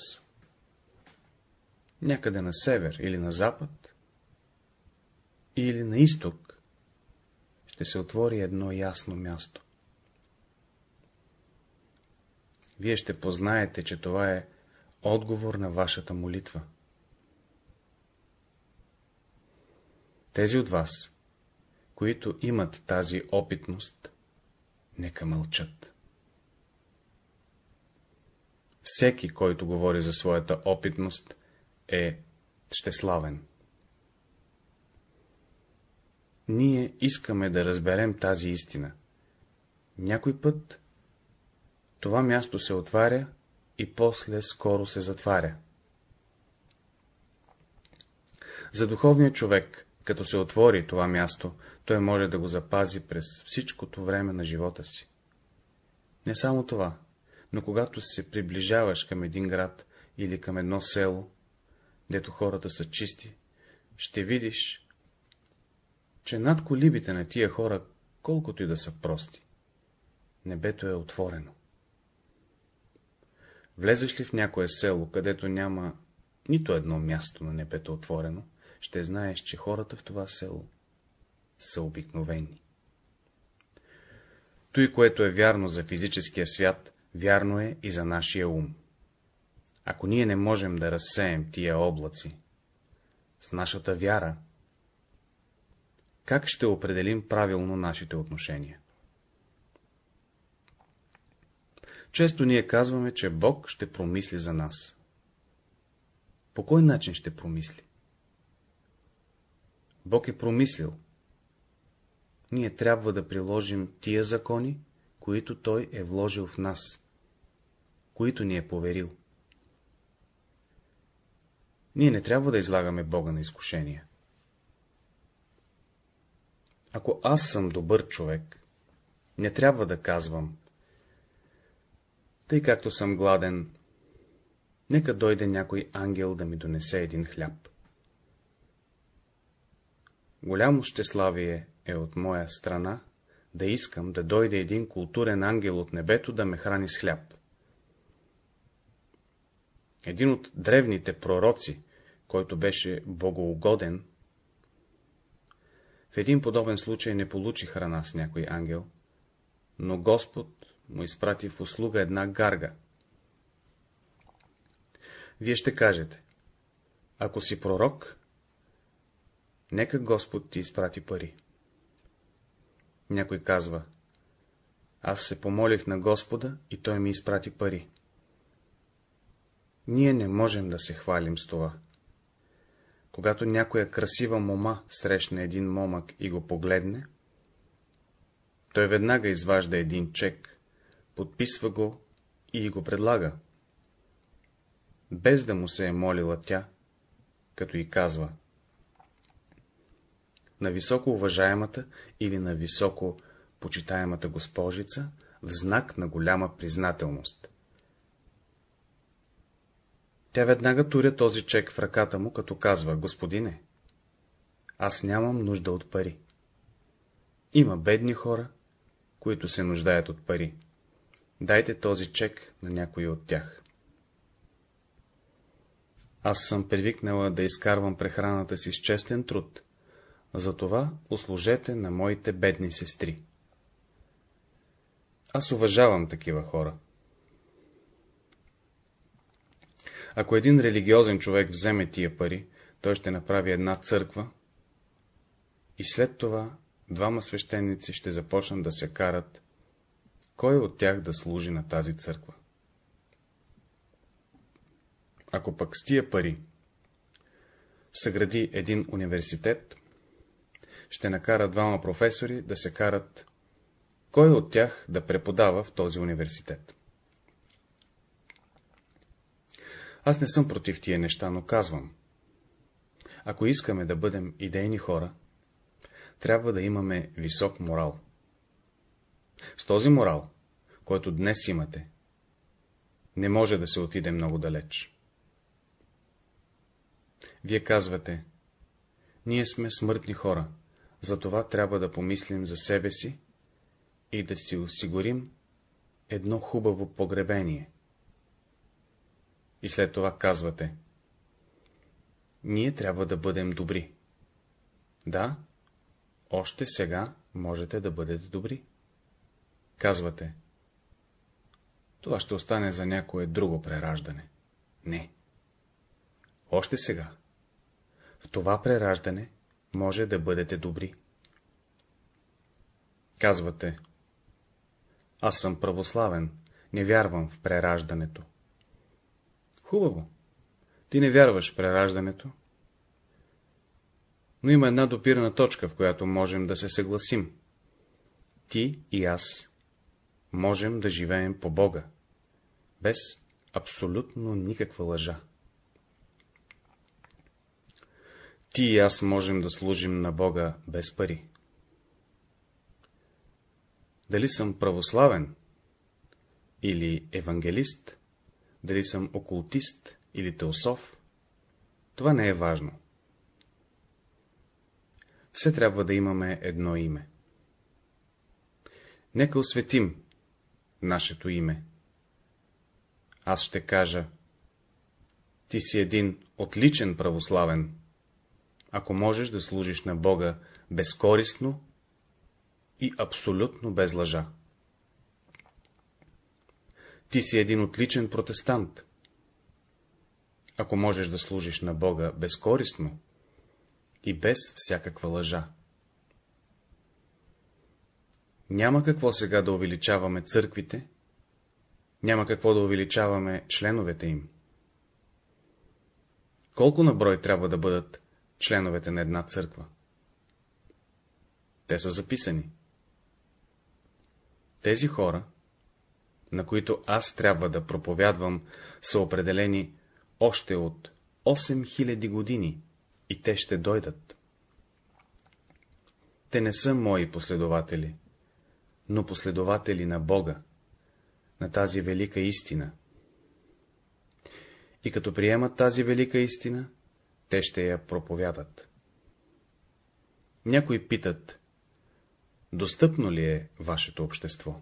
някъде на север или на запад, или на изток, ще се отвори едно ясно място. Вие ще познаете, че това е отговор на вашата молитва. Тези от вас, които имат тази опитност, нека мълчат. Всеки, който говори за своята опитност, е щеславен. Ние искаме да разберем тази истина. Някой път това място се отваря и после скоро се затваря. За духовния човек, като се отвори това място, той може да го запази през всичкото време на живота си. Не само това, но когато се приближаваш към един град или към едно село, дето хората са чисти, ще видиш, че над колибите на тия хора, колкото и да са прости, небето е отворено. Влезеш ли в някое село, където няма нито едно място на небето отворено, ще знаеш, че хората в това село са обикновени. Той, което е вярно за физическия свят, вярно е и за нашия ум. Ако ние не можем да разсеем тия облаци с нашата вяра, как ще определим правилно нашите отношения? Често ние казваме, че Бог ще промисли за нас. По кой начин ще промисли? Бог е промислил. Ние трябва да приложим тия закони, които Той е вложил в нас, които ни е поверил. Ние не трябва да излагаме Бога на изкушения. Ако аз съм добър човек, не трябва да казвам, тъй както съм гладен, Нека дойде някой ангел да ми донесе един хляб. Голямо щеславие е от моя страна да искам да дойде един културен ангел от небето да ме храни с хляб. Един от древните пророци, който беше богоугоден, в един подобен случай не получи храна с някой ангел, но Господ му изпрати в услуга една гарга. Вие ще кажете, ако си пророк, нека Господ ти изпрати пари. Някой казва, аз се помолих на Господа и той ми изпрати пари. Ние не можем да се хвалим с това. Когато някоя красива мома срещне един момък и го погледне, той веднага изважда един чек, подписва го и го предлага. Без да му се е молила тя, като и казва на високо уважаемата или на високо почитаемата госпожица в знак на голяма признателност. Тя веднага туря този чек в ръката му, като казва, господине, аз нямам нужда от пари. Има бедни хора, които се нуждаят от пари. Дайте този чек на някой от тях. Аз съм привикнала да изкарвам прехраната си с честен труд, затова услужете на моите бедни сестри. Аз уважавам такива хора. Ако един религиозен човек вземе тия пари, той ще направи една църква и след това двама свещеници ще започнат да се карат, кой от тях да служи на тази църква. Ако пък с тия пари съгради един университет, ще накара двама професори да се карат, кой от тях да преподава в този университет. Аз не съм против тия неща, но казвам, ако искаме да бъдем идейни хора, трябва да имаме висок морал. С този морал, който днес имате, не може да се отиде много далеч. Вие казвате, ние сме смъртни хора, затова трябва да помислим за себе си и да си осигурим едно хубаво погребение. И след това казвате, ние трябва да бъдем добри. Да, още сега можете да бъдете добри. Казвате, това ще остане за някое друго прераждане. Не. Още сега. В това прераждане може да бъдете добри. Казвате, аз съм православен, не вярвам в прераждането. Хубаво, ти не вярваш в прераждането, но има една допирна точка, в която можем да се съгласим. Ти и аз можем да живеем по Бога, без абсолютно никаква лъжа. Ти и аз можем да служим на Бога без пари. Дали съм православен или евангелист, дали съм окултист или теософ, това не е важно. Все трябва да имаме едно име. Нека осветим нашето име. Аз ще кажа, ти си един отличен православен, ако можеш да служиш на Бога безкористно и абсолютно без лъжа. Ти си един отличен протестант, ако можеш да служиш на Бога безкористно и без всякаква лъжа. Няма какво сега да увеличаваме църквите, няма какво да увеличаваме членовете им. Колко на брой трябва да бъдат членовете на една църква? Те са записани. Тези хора, на които аз трябва да проповядвам, са определени още от 8000 години и те ще дойдат. Те не са мои последователи, но последователи на Бога, на тази велика истина. и като приемат тази велика истина, те ще я проповядат. Някои питат, достъпно ли е вашето общество?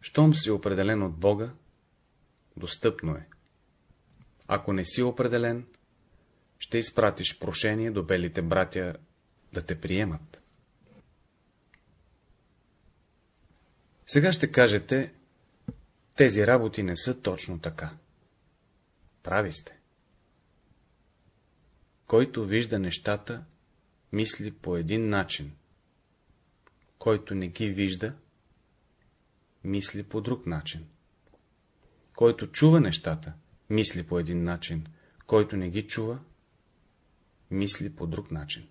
Щом си определен от Бога, достъпно е. Ако не си определен, ще изпратиш прошение до белите братя да те приемат. Сега ще кажете, тези работи не са точно така. Прави сте. Който вижда нещата, мисли по един начин. Който не ги вижда, мисли по друг начин. Който чува нещата, мисли по един начин. Който не ги чува, мисли по друг начин.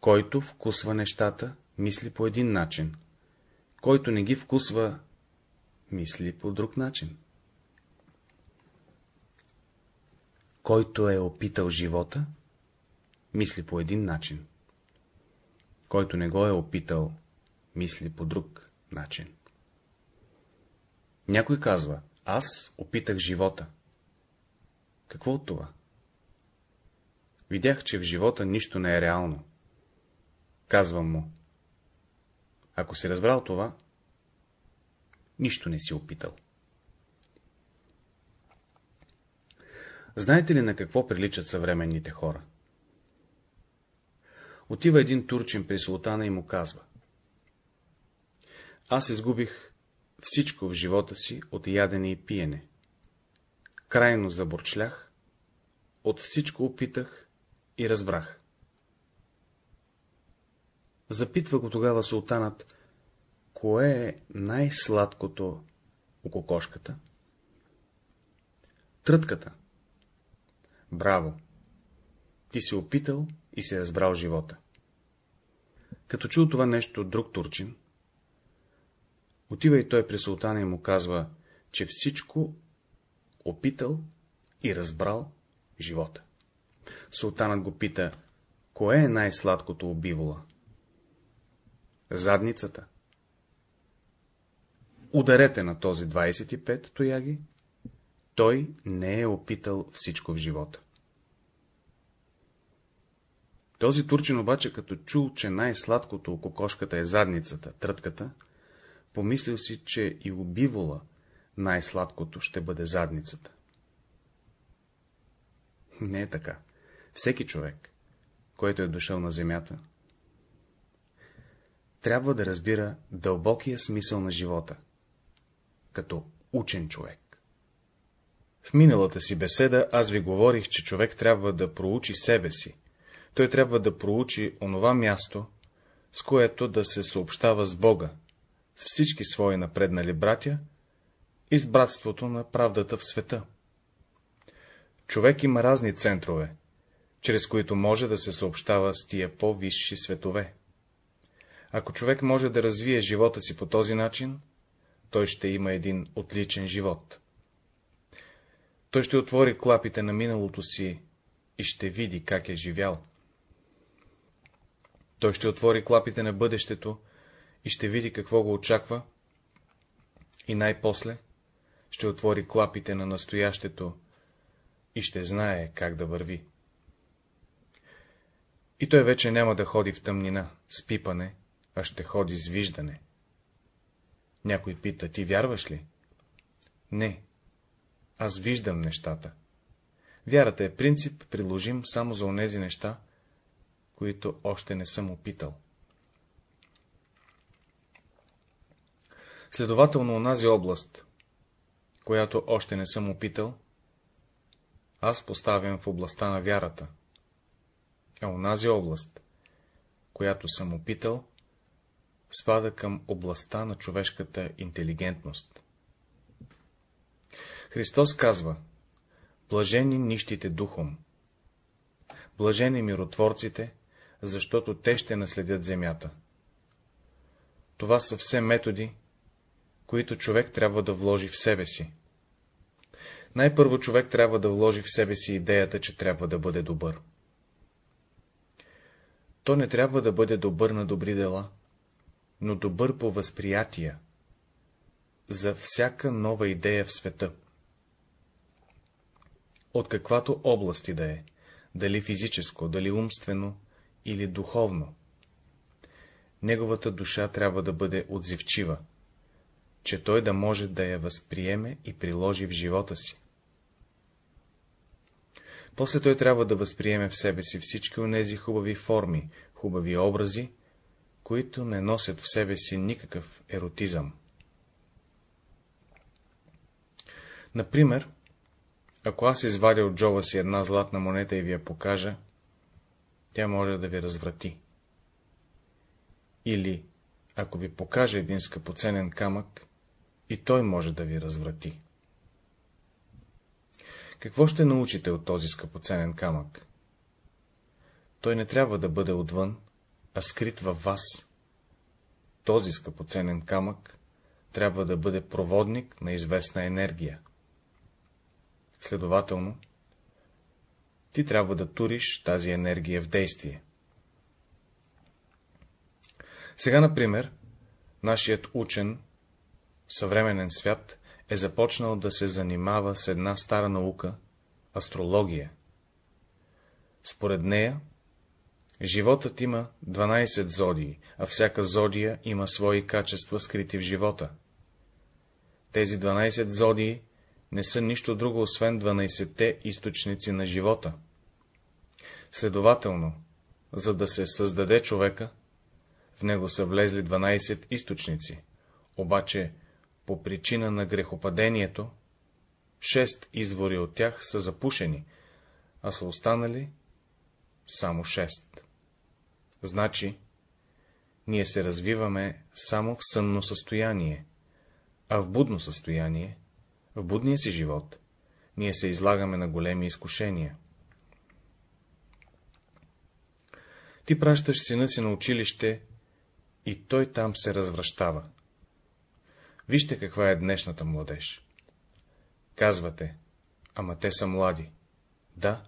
Който вкусва нещата, мисли по един начин. Който не ги вкусва, мисли по друг начин. Който е опитал живота, мисли по един начин. Който не го е опитал, мисли по друг начин. Някой казва, аз опитах живота. Какво от това? Видях, че в живота нищо не е реално. Казвам му. Ако си разбрал това, нищо не си опитал. Знаете ли на какво приличат съвременните хора? Отива един турчин при султана и му казва. Аз изгубих всичко в живота си от ядене и пиене. Крайно заборчлях, от всичко опитах и разбрах. Запитва го тогава султанът, кое е най-сладкото у кокошката? Трътката. Браво! Ти си опитал и си разбрал живота. Като чул това нещо друг турчин, отива и той при султана и му казва, че всичко опитал и разбрал живота. Султанът го пита, кое е най-сладкото убивола? Задницата. Ударете на този 25 тояги, той не е опитал всичко в живота. Този турчин обаче, като чул, че най-сладкото у кокошката е задницата, трътката, помислил си, че и убивола най-сладкото ще бъде задницата. Не е така. Всеки човек, който е дошъл на земята, трябва да разбира дълбокия смисъл на живота, като учен човек. В миналата си беседа аз ви говорих, че човек трябва да проучи себе си. Той трябва да проучи онова място, с което да се съобщава с Бога, с всички свои напреднали братя и с братството на правдата в света. Човек има разни центрове, чрез които може да се съобщава с тия по-висши светове. Ако човек може да развие живота си по този начин, той ще има един отличен живот. Той ще отвори клапите на миналото си и ще види как е живял. Той ще отвори клапите на бъдещето и ще види какво го очаква и най-после ще отвори клапите на настоящето и ще знае как да върви. И той вече няма да ходи в тъмнина, с пипане, а ще ходи с виждане. Някой пита, ти вярваш ли? Не, аз виждам нещата. Вярата е принцип, приложим само за онези неща, които още не съм опитал. Следователно, онази област, която още не съм опитал, аз поставям в областта на вярата, а онази област, която съм опитал, спада към областта на човешката интелигентност. Христос казва, блажени нищите духом, блажени миротворците, защото те ще наследят земята. Това са все методи, които човек трябва да вложи в себе си. Най-първо човек трябва да вложи в себе си идеята, че трябва да бъде добър. То не трябва да бъде добър на добри дела, но добър по възприятия, за всяка нова идея в света. От каквато области да е, дали физическо, дали умствено или духовно. Неговата душа трябва да бъде отзивчива, че той да може да я възприеме и приложи в живота си. После той трябва да възприеме в себе си всички онези хубави форми, хубави образи, които не носят в себе си никакъв еротизъм. Например, ако аз извадя от джоба си една златна монета и ви я покажа, тя може да ви разврати. Или, ако ви покаже един скъпоценен камък, и той може да ви разврати. Какво ще научите от този скъпоценен камък? Той не трябва да бъде отвън, а скрит във вас. Този скъпоценен камък трябва да бъде проводник на известна енергия. Следователно, ти трябва да туриш тази енергия в действие. Сега, например, нашият учен, съвременен свят, е започнал да се занимава с една стара наука — астрология. Според нея, животът има 12 зодии, а всяка зодия има свои качества, скрити в живота. Тези 12 зодии не са нищо друго, освен 12-те източници на живота. Следователно, за да се създаде човека, в него са влезли 12 източници, обаче по причина на грехопадението, шест извори от тях са запушени, а са останали само шест. Значи, ние се развиваме само в сънно състояние, а в будно състояние, в будния си живот, ние се излагаме на големи изкушения. Ти пращаш сина си на училище и той там се развръщава. Вижте каква е днешната младеж. Казвате, ама те са млади. Да,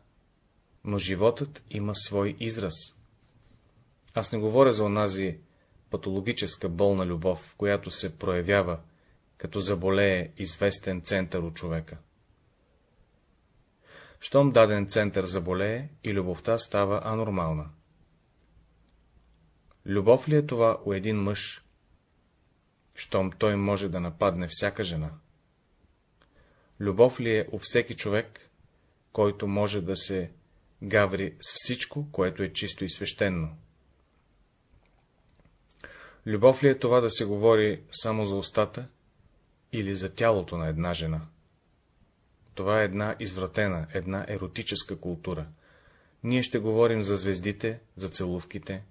но животът има свой израз. Аз не говоря за онази патологическа болна любов, която се проявява, като заболее известен център от човека. Щом даден център заболее и любовта става анормална. Любов ли е това у един мъж, щом той може да нападне всяка жена? Любов ли е у всеки човек, който може да се гаври с всичко, което е чисто и свещено? Любов ли е това да се говори само за устата или за тялото на една жена? Това е една извратена, една еротическа култура. Ние ще говорим за звездите, за целувките,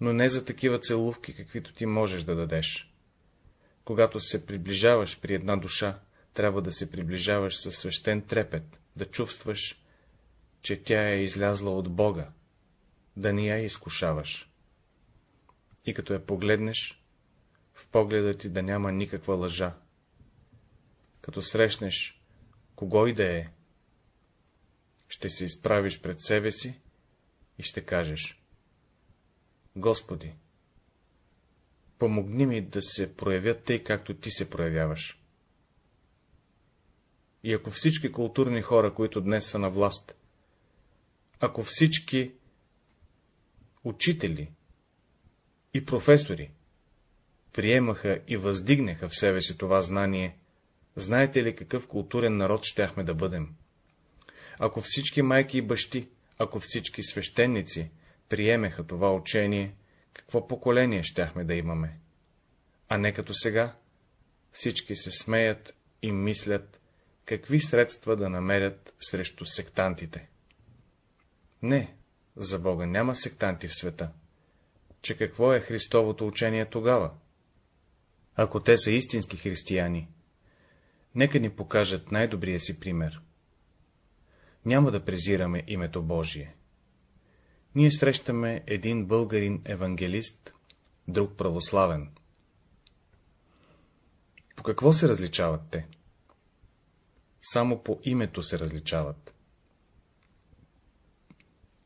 но не за такива целувки, каквито ти можеш да дадеш. Когато се приближаваш при една душа, трябва да се приближаваш със свещен трепет, да чувстваш, че тя е излязла от Бога, да ни я изкушаваш. И като я погледнеш, в погледа ти да няма никаква лъжа. Като срещнеш кого и да е, ще се изправиш пред себе си и ще кажеш Господи, помогни ми да се проявя тъй, както Ти се проявяваш. И ако всички културни хора, които днес са на власт, ако всички учители и професори приемаха и въздигнаха в себе си това знание, знаете ли какъв културен народ щяхме да бъдем? Ако всички майки и бащи, ако всички свещеници приемеха това учение, какво поколение щяхме да имаме? А не като сега, всички се смеят и мислят, какви средства да намерят срещу сектантите. Не, за Бога няма сектанти в света. Че какво е Христовото учение тогава? Ако те са истински християни, нека ни покажат най-добрия си пример. Няма да презираме името Божие. Ние срещаме един българин евангелист, друг православен. По какво се различават те? Само по името се различават.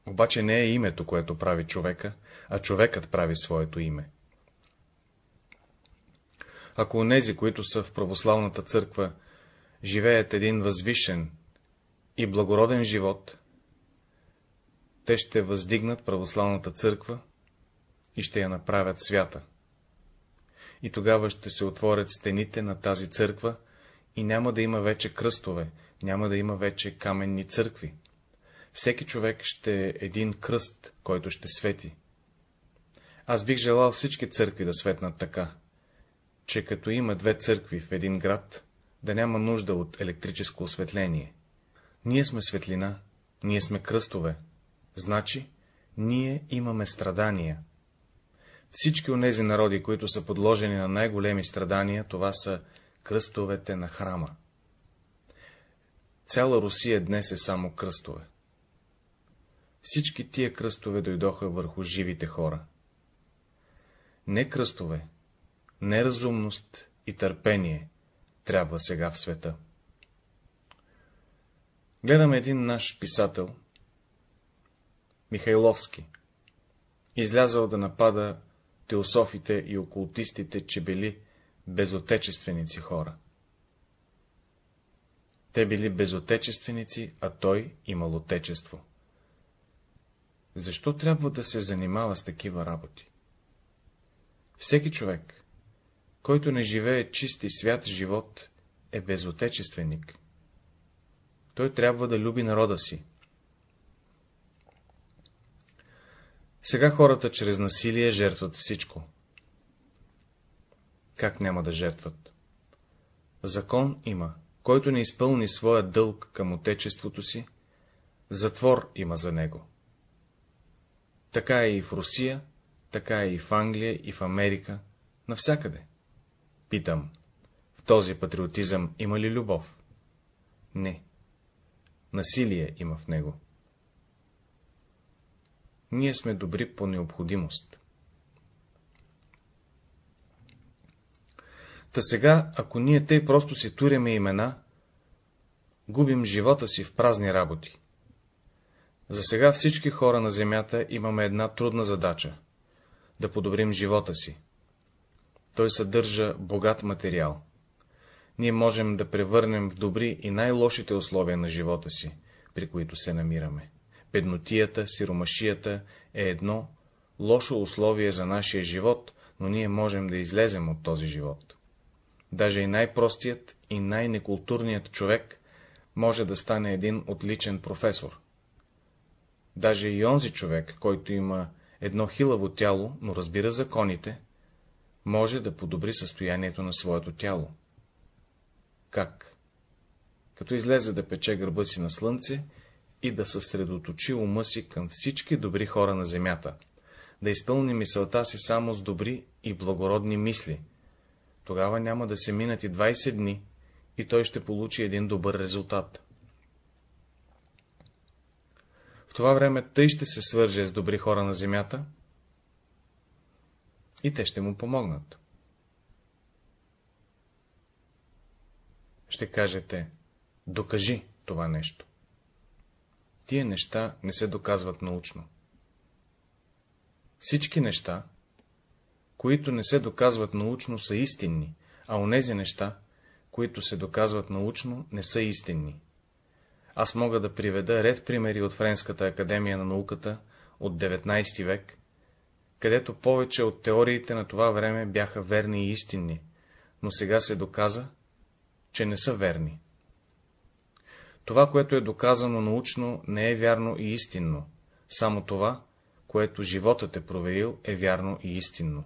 Обаче не е името, което прави човека, а човекът прави своето име. Ако онези, които са в православната църква, живеят един възвишен и благороден живот, те ще въздигнат православната църква и ще я направят свята. И тогава ще се отворят стените на тази църква и няма да има вече кръстове, няма да има вече каменни църкви. Всеки човек ще е един кръст, който ще свети. Аз бих желал всички църкви да светнат така, че като има две църкви в един град, да няма нужда от електрическо осветление. Ние сме светлина, ние сме кръстове, значи ние имаме страдания. Всички онези народи, които са подложени на най-големи страдания, това са кръстовете на храма. Цяла Русия днес е само кръстове. Всички тия кръстове дойдоха върху живите хора. Не кръстове, не разумност и търпение трябва сега в света. Гледаме един наш писател, Михайловски, излязъл да напада теософите и окултистите, че били безотечественици хора. Те били безотечественици, а той имал отечество. Защо трябва да се занимава с такива работи? Всеки човек, който не живее чист и свят живот, е безотечественик. Той трябва да люби народа си. Сега хората чрез насилие жертват всичко. Как няма да жертват? Закон има, който не изпълни своя дълг към отечеството си, затвор има за него. Така е и в Русия, така е и в Англия, и в Америка, навсякъде. Питам, в този патриотизъм има ли любов? Не. Насилие има в него. Ние сме добри по необходимост. Та сега, ако ние тъй просто си туряме имена, губим живота си в празни работи. За сега всички хора на земята имаме една трудна задача — да подобрим живота си. Той съдържа богат материал. Ние можем да превърнем в добри и най-лошите условия на живота си, при които се намираме. Беднотията, сиромашията е едно лошо условие за нашия живот, но ние можем да излезем от този живот. Даже и най-простият и най-некултурният човек може да стане един отличен професор. Даже и онзи човек, който има едно хилаво тяло, но разбира законите, може да подобри състоянието на своето тяло. Как? Като излезе да пече гърба си на слънце и да съсредоточи ума си към всички добри хора на земята, да изпълни мисълта си само с добри и благородни мисли, тогава няма да се минат и 20 дни и той ще получи един добър резултат. В това време тъй ще се свърже с добри хора на земята и те ще му помогнат. Ще кажете, докажи това нещо. Тия неща не се доказват научно. Всички неща, които не се доказват научно, са истинни, а онези неща, които се доказват научно, не са истинни. Аз мога да приведа ред примери от Френската академия на науката от 19 век, където повече от теориите на това време бяха верни и истинни, но сега се доказа, че не са верни. Това, което е доказано научно, не е вярно и истинно, само това, което животът е проверил, е вярно и истинно.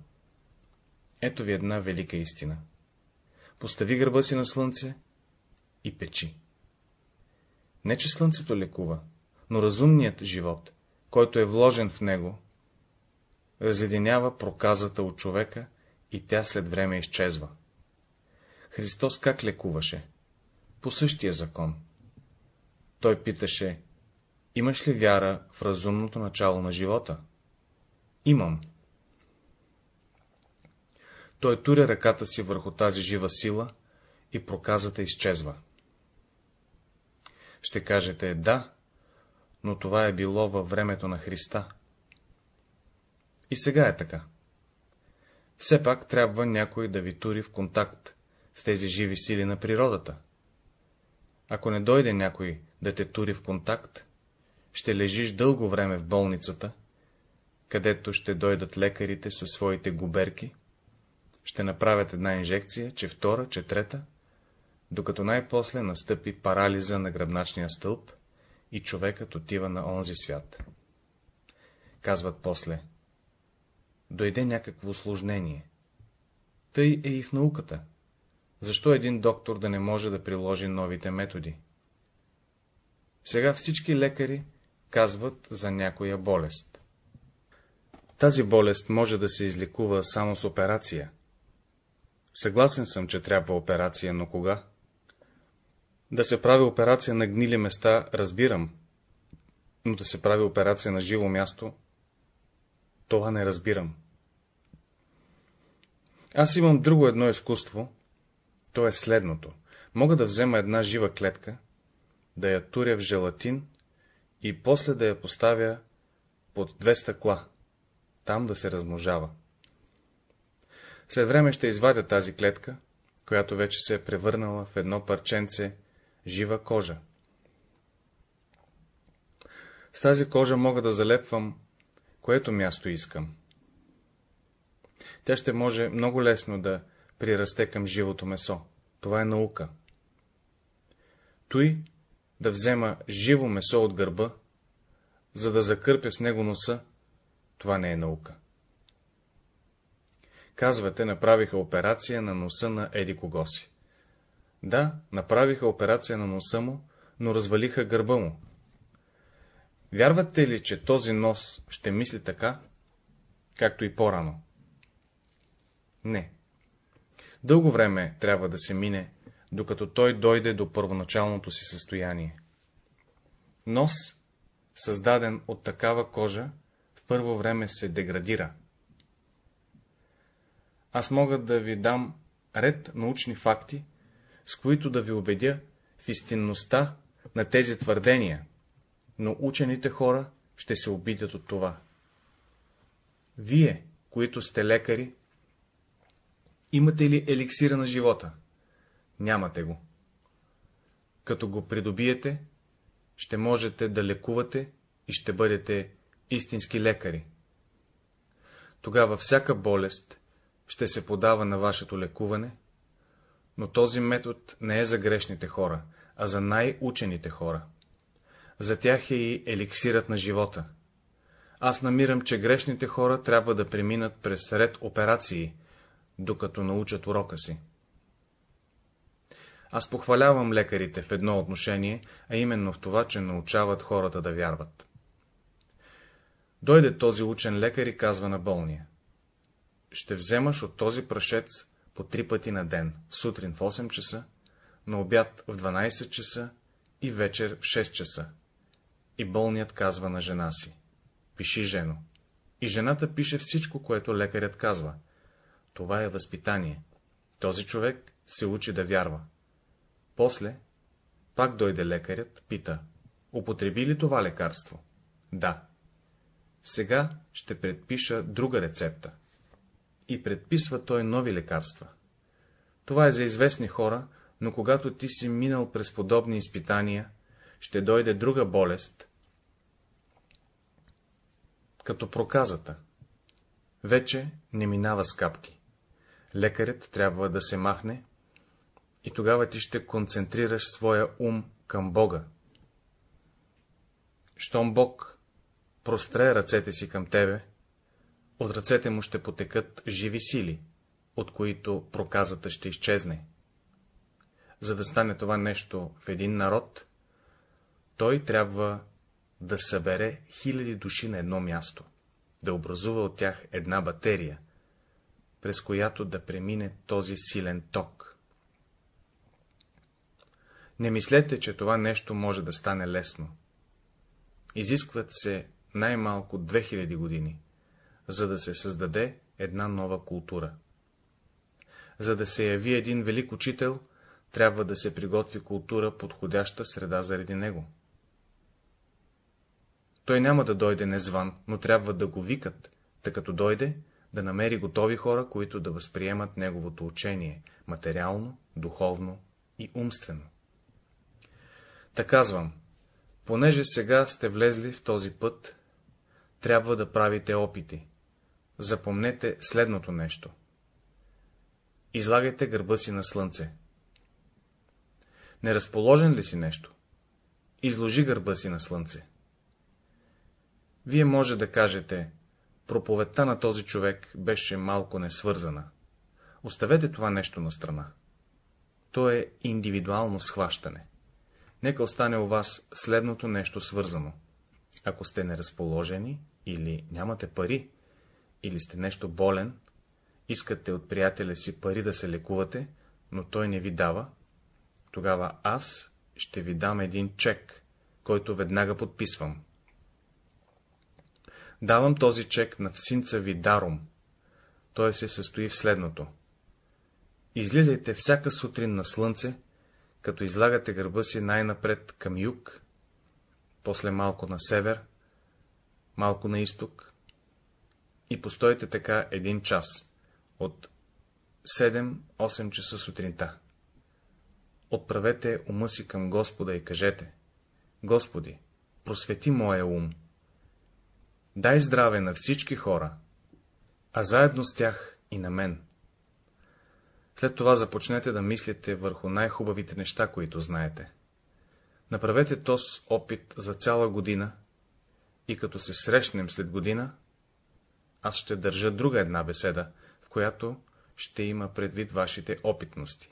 Ето ви една велика истина. Постави гърба си на слънце и печи. Не, че слънцето лекува, но разумният живот, който е вложен в него, разединява проказата от човека и тя след време изчезва. Христос как лекуваше? По същия закон. Той питаше, имаш ли вяра в разумното начало на живота? Имам. Той туря ръката си върху тази жива сила и проказата изчезва. Ще кажете, да, но това е било във времето на Христа. И сега е така. Все пак трябва някой да ви тури в контакт с тези живи сили на природата. Ако не дойде някой да те тури в контакт, ще лежиш дълго време в болницата, където ще дойдат лекарите със своите губерки, ще направят една инжекция, че втора, че трета, докато най-после настъпи парализа на гръбначния стълб и човекът отива на онзи свят. Казват после. Дойде някакво осложнение. Тъй е и в науката. Защо един доктор да не може да приложи новите методи? Сега всички лекари казват за някоя болест. Тази болест може да се излекува само с операция. Съгласен съм, че трябва операция, но кога? Да се прави операция на гнили места, разбирам, но да се прави операция на живо място, това не разбирам. Аз имам друго едно изкуство, то е следното. Мога да взема една жива клетка, да я туря в желатин и после да я поставя под две стъкла, там да се размножава. След време ще извадя тази клетка, която вече се е превърнала в едно парченце жива кожа. С тази кожа мога да залепвам, което място искам. Тя ще може много лесно да прирасте към живото месо. Това е наука. Той да взема живо месо от гърба, за да закърпя с него носа, това не е наука. Казвате, направиха операция на носа на Еди кого си. Да, направиха операция на носа му, но развалиха гърба му. Вярвате ли, че този нос ще мисли така, както и по-рано? Не. Дълго време трябва да се мине, докато той дойде до първоначалното си състояние. Нос, създаден от такава кожа, в първо време се деградира. Аз мога да ви дам ред научни факти, с които да ви убедя в истинността на тези твърдения, но учените хора ще се обидят от това. Вие, които сте лекари, имате ли еликсира на живота? Нямате го. Като го придобиете, ще можете да лекувате и ще бъдете истински лекари. Тогава всяка болест ще се подава на вашето лекуване, но този метод не е за грешните хора, а за най-учените хора. За тях е и еликсирът на живота. Аз намирам, че грешните хора трябва да преминат през ред операции, докато научат урока си. Аз похвалявам лекарите в едно отношение, а именно в това, че научават хората да вярват. Дойде този учен лекар и казва на болния. Ще вземаш от този прашец по три пъти на ден, сутрин в 8 часа, на обяд в 12 часа и вечер в 6 часа. И болният казва на жена си. Пиши, жено. И жената пише всичко, което лекарят казва. Това е възпитание. Този човек се учи да вярва. После, пак дойде лекарят, пита, употреби ли това лекарство? Да. Сега ще предпиша друга рецепта. И предписва той нови лекарства. Това е за известни хора, но когато ти си минал през подобни изпитания, ще дойде друга болест, като проказата. Вече не минава с капки. Лекарят трябва да се махне и тогава ти ще концентрираш своя ум към Бога. Щом Бог простре ръцете си към тебе, от ръцете му ще потекат живи сили, от които проказата ще изчезне. За да стане това нещо в един народ, той трябва да събере хиляди души на едно място, да образува от тях една батерия, през която да премине този силен ток. Не мислете, че това нещо може да стане лесно. Изискват се най-малко 2000 години, за да се създаде една нова култура. За да се яви един велик учител, трябва да се приготви култура, подходяща среда заради него. Той няма да дойде незван, но трябва да го викат, тъй като дойде, да намери готови хора, които да възприемат неговото учение, материално, духовно и умствено. Та казвам, понеже сега сте влезли в този път, трябва да правите опити. Запомнете следното нещо. Излагайте гърба си на слънце. Неразположен ли си нещо? Изложи гърба си на слънце. Вие може да кажете, проповедта на този човек беше малко несвързана. Оставете това нещо на страна. То е индивидуално схващане. Нека остане у вас следното нещо свързано. Ако сте неразположени, или нямате пари, или сте нещо болен, искате от приятеля си пари да се лекувате, но той не ви дава, тогава аз ще ви дам един чек, който веднага подписвам. Давам този чек на всинца ви даром. Той се състои в следното. Излизайте всяка сутрин на слънце, като излагате гърба си най-напред към юг, после малко на север, малко на изток и постойте така един час, от 7-8 часа сутринта. Отправете ума си към Господа и кажете, Господи, просвети моя ум, дай здраве на всички хора, а заедно с тях и на мен. След това започнете да мислите върху най-хубавите неща, които знаете. Направете този опит за цяла година и като се срещнем след година, аз ще държа друга една беседа, в която ще има предвид вашите опитности.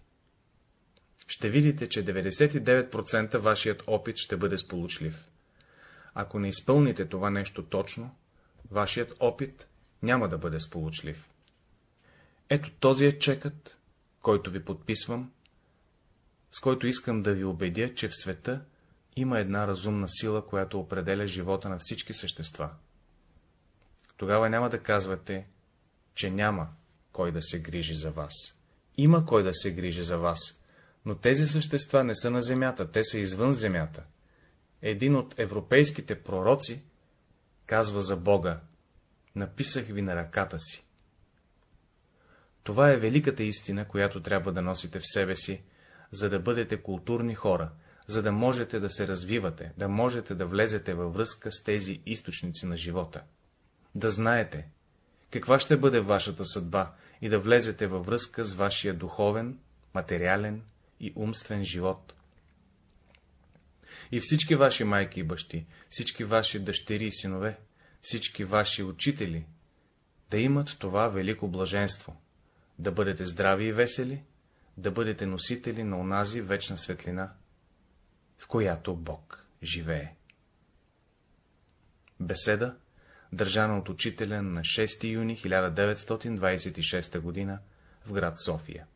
Ще видите, че 99% вашият опит ще бъде сполучлив. Ако не изпълните това нещо точно, вашият опит няма да бъде сполучлив. Ето този е чекът, който ви подписвам, с който искам да ви убедя, че в света има една разумна сила, която определя живота на всички същества. Тогава няма да казвате, че няма кой да се грижи за вас. Има кой да се грижи за вас, но тези същества не са на земята, те са извън земята. Един от европейските пророци казва за Бога, написах ви на ръката си. Това е великата истина, която трябва да носите в себе си, за да бъдете културни хора, за да можете да се развивате, да можете да влезете във връзка с тези източници на живота. Да знаете, каква ще бъде вашата съдба и да влезете във връзка с вашия духовен, материален и умствен живот. И всички ваши майки и бащи, всички ваши дъщери и синове, всички ваши учители, да имат това велико блаженство, да бъдете здрави и весели, да бъдете носители на онази вечна светлина, в която Бог живее. Беседа, държана от учителя на 6 юни 1926 г. в град София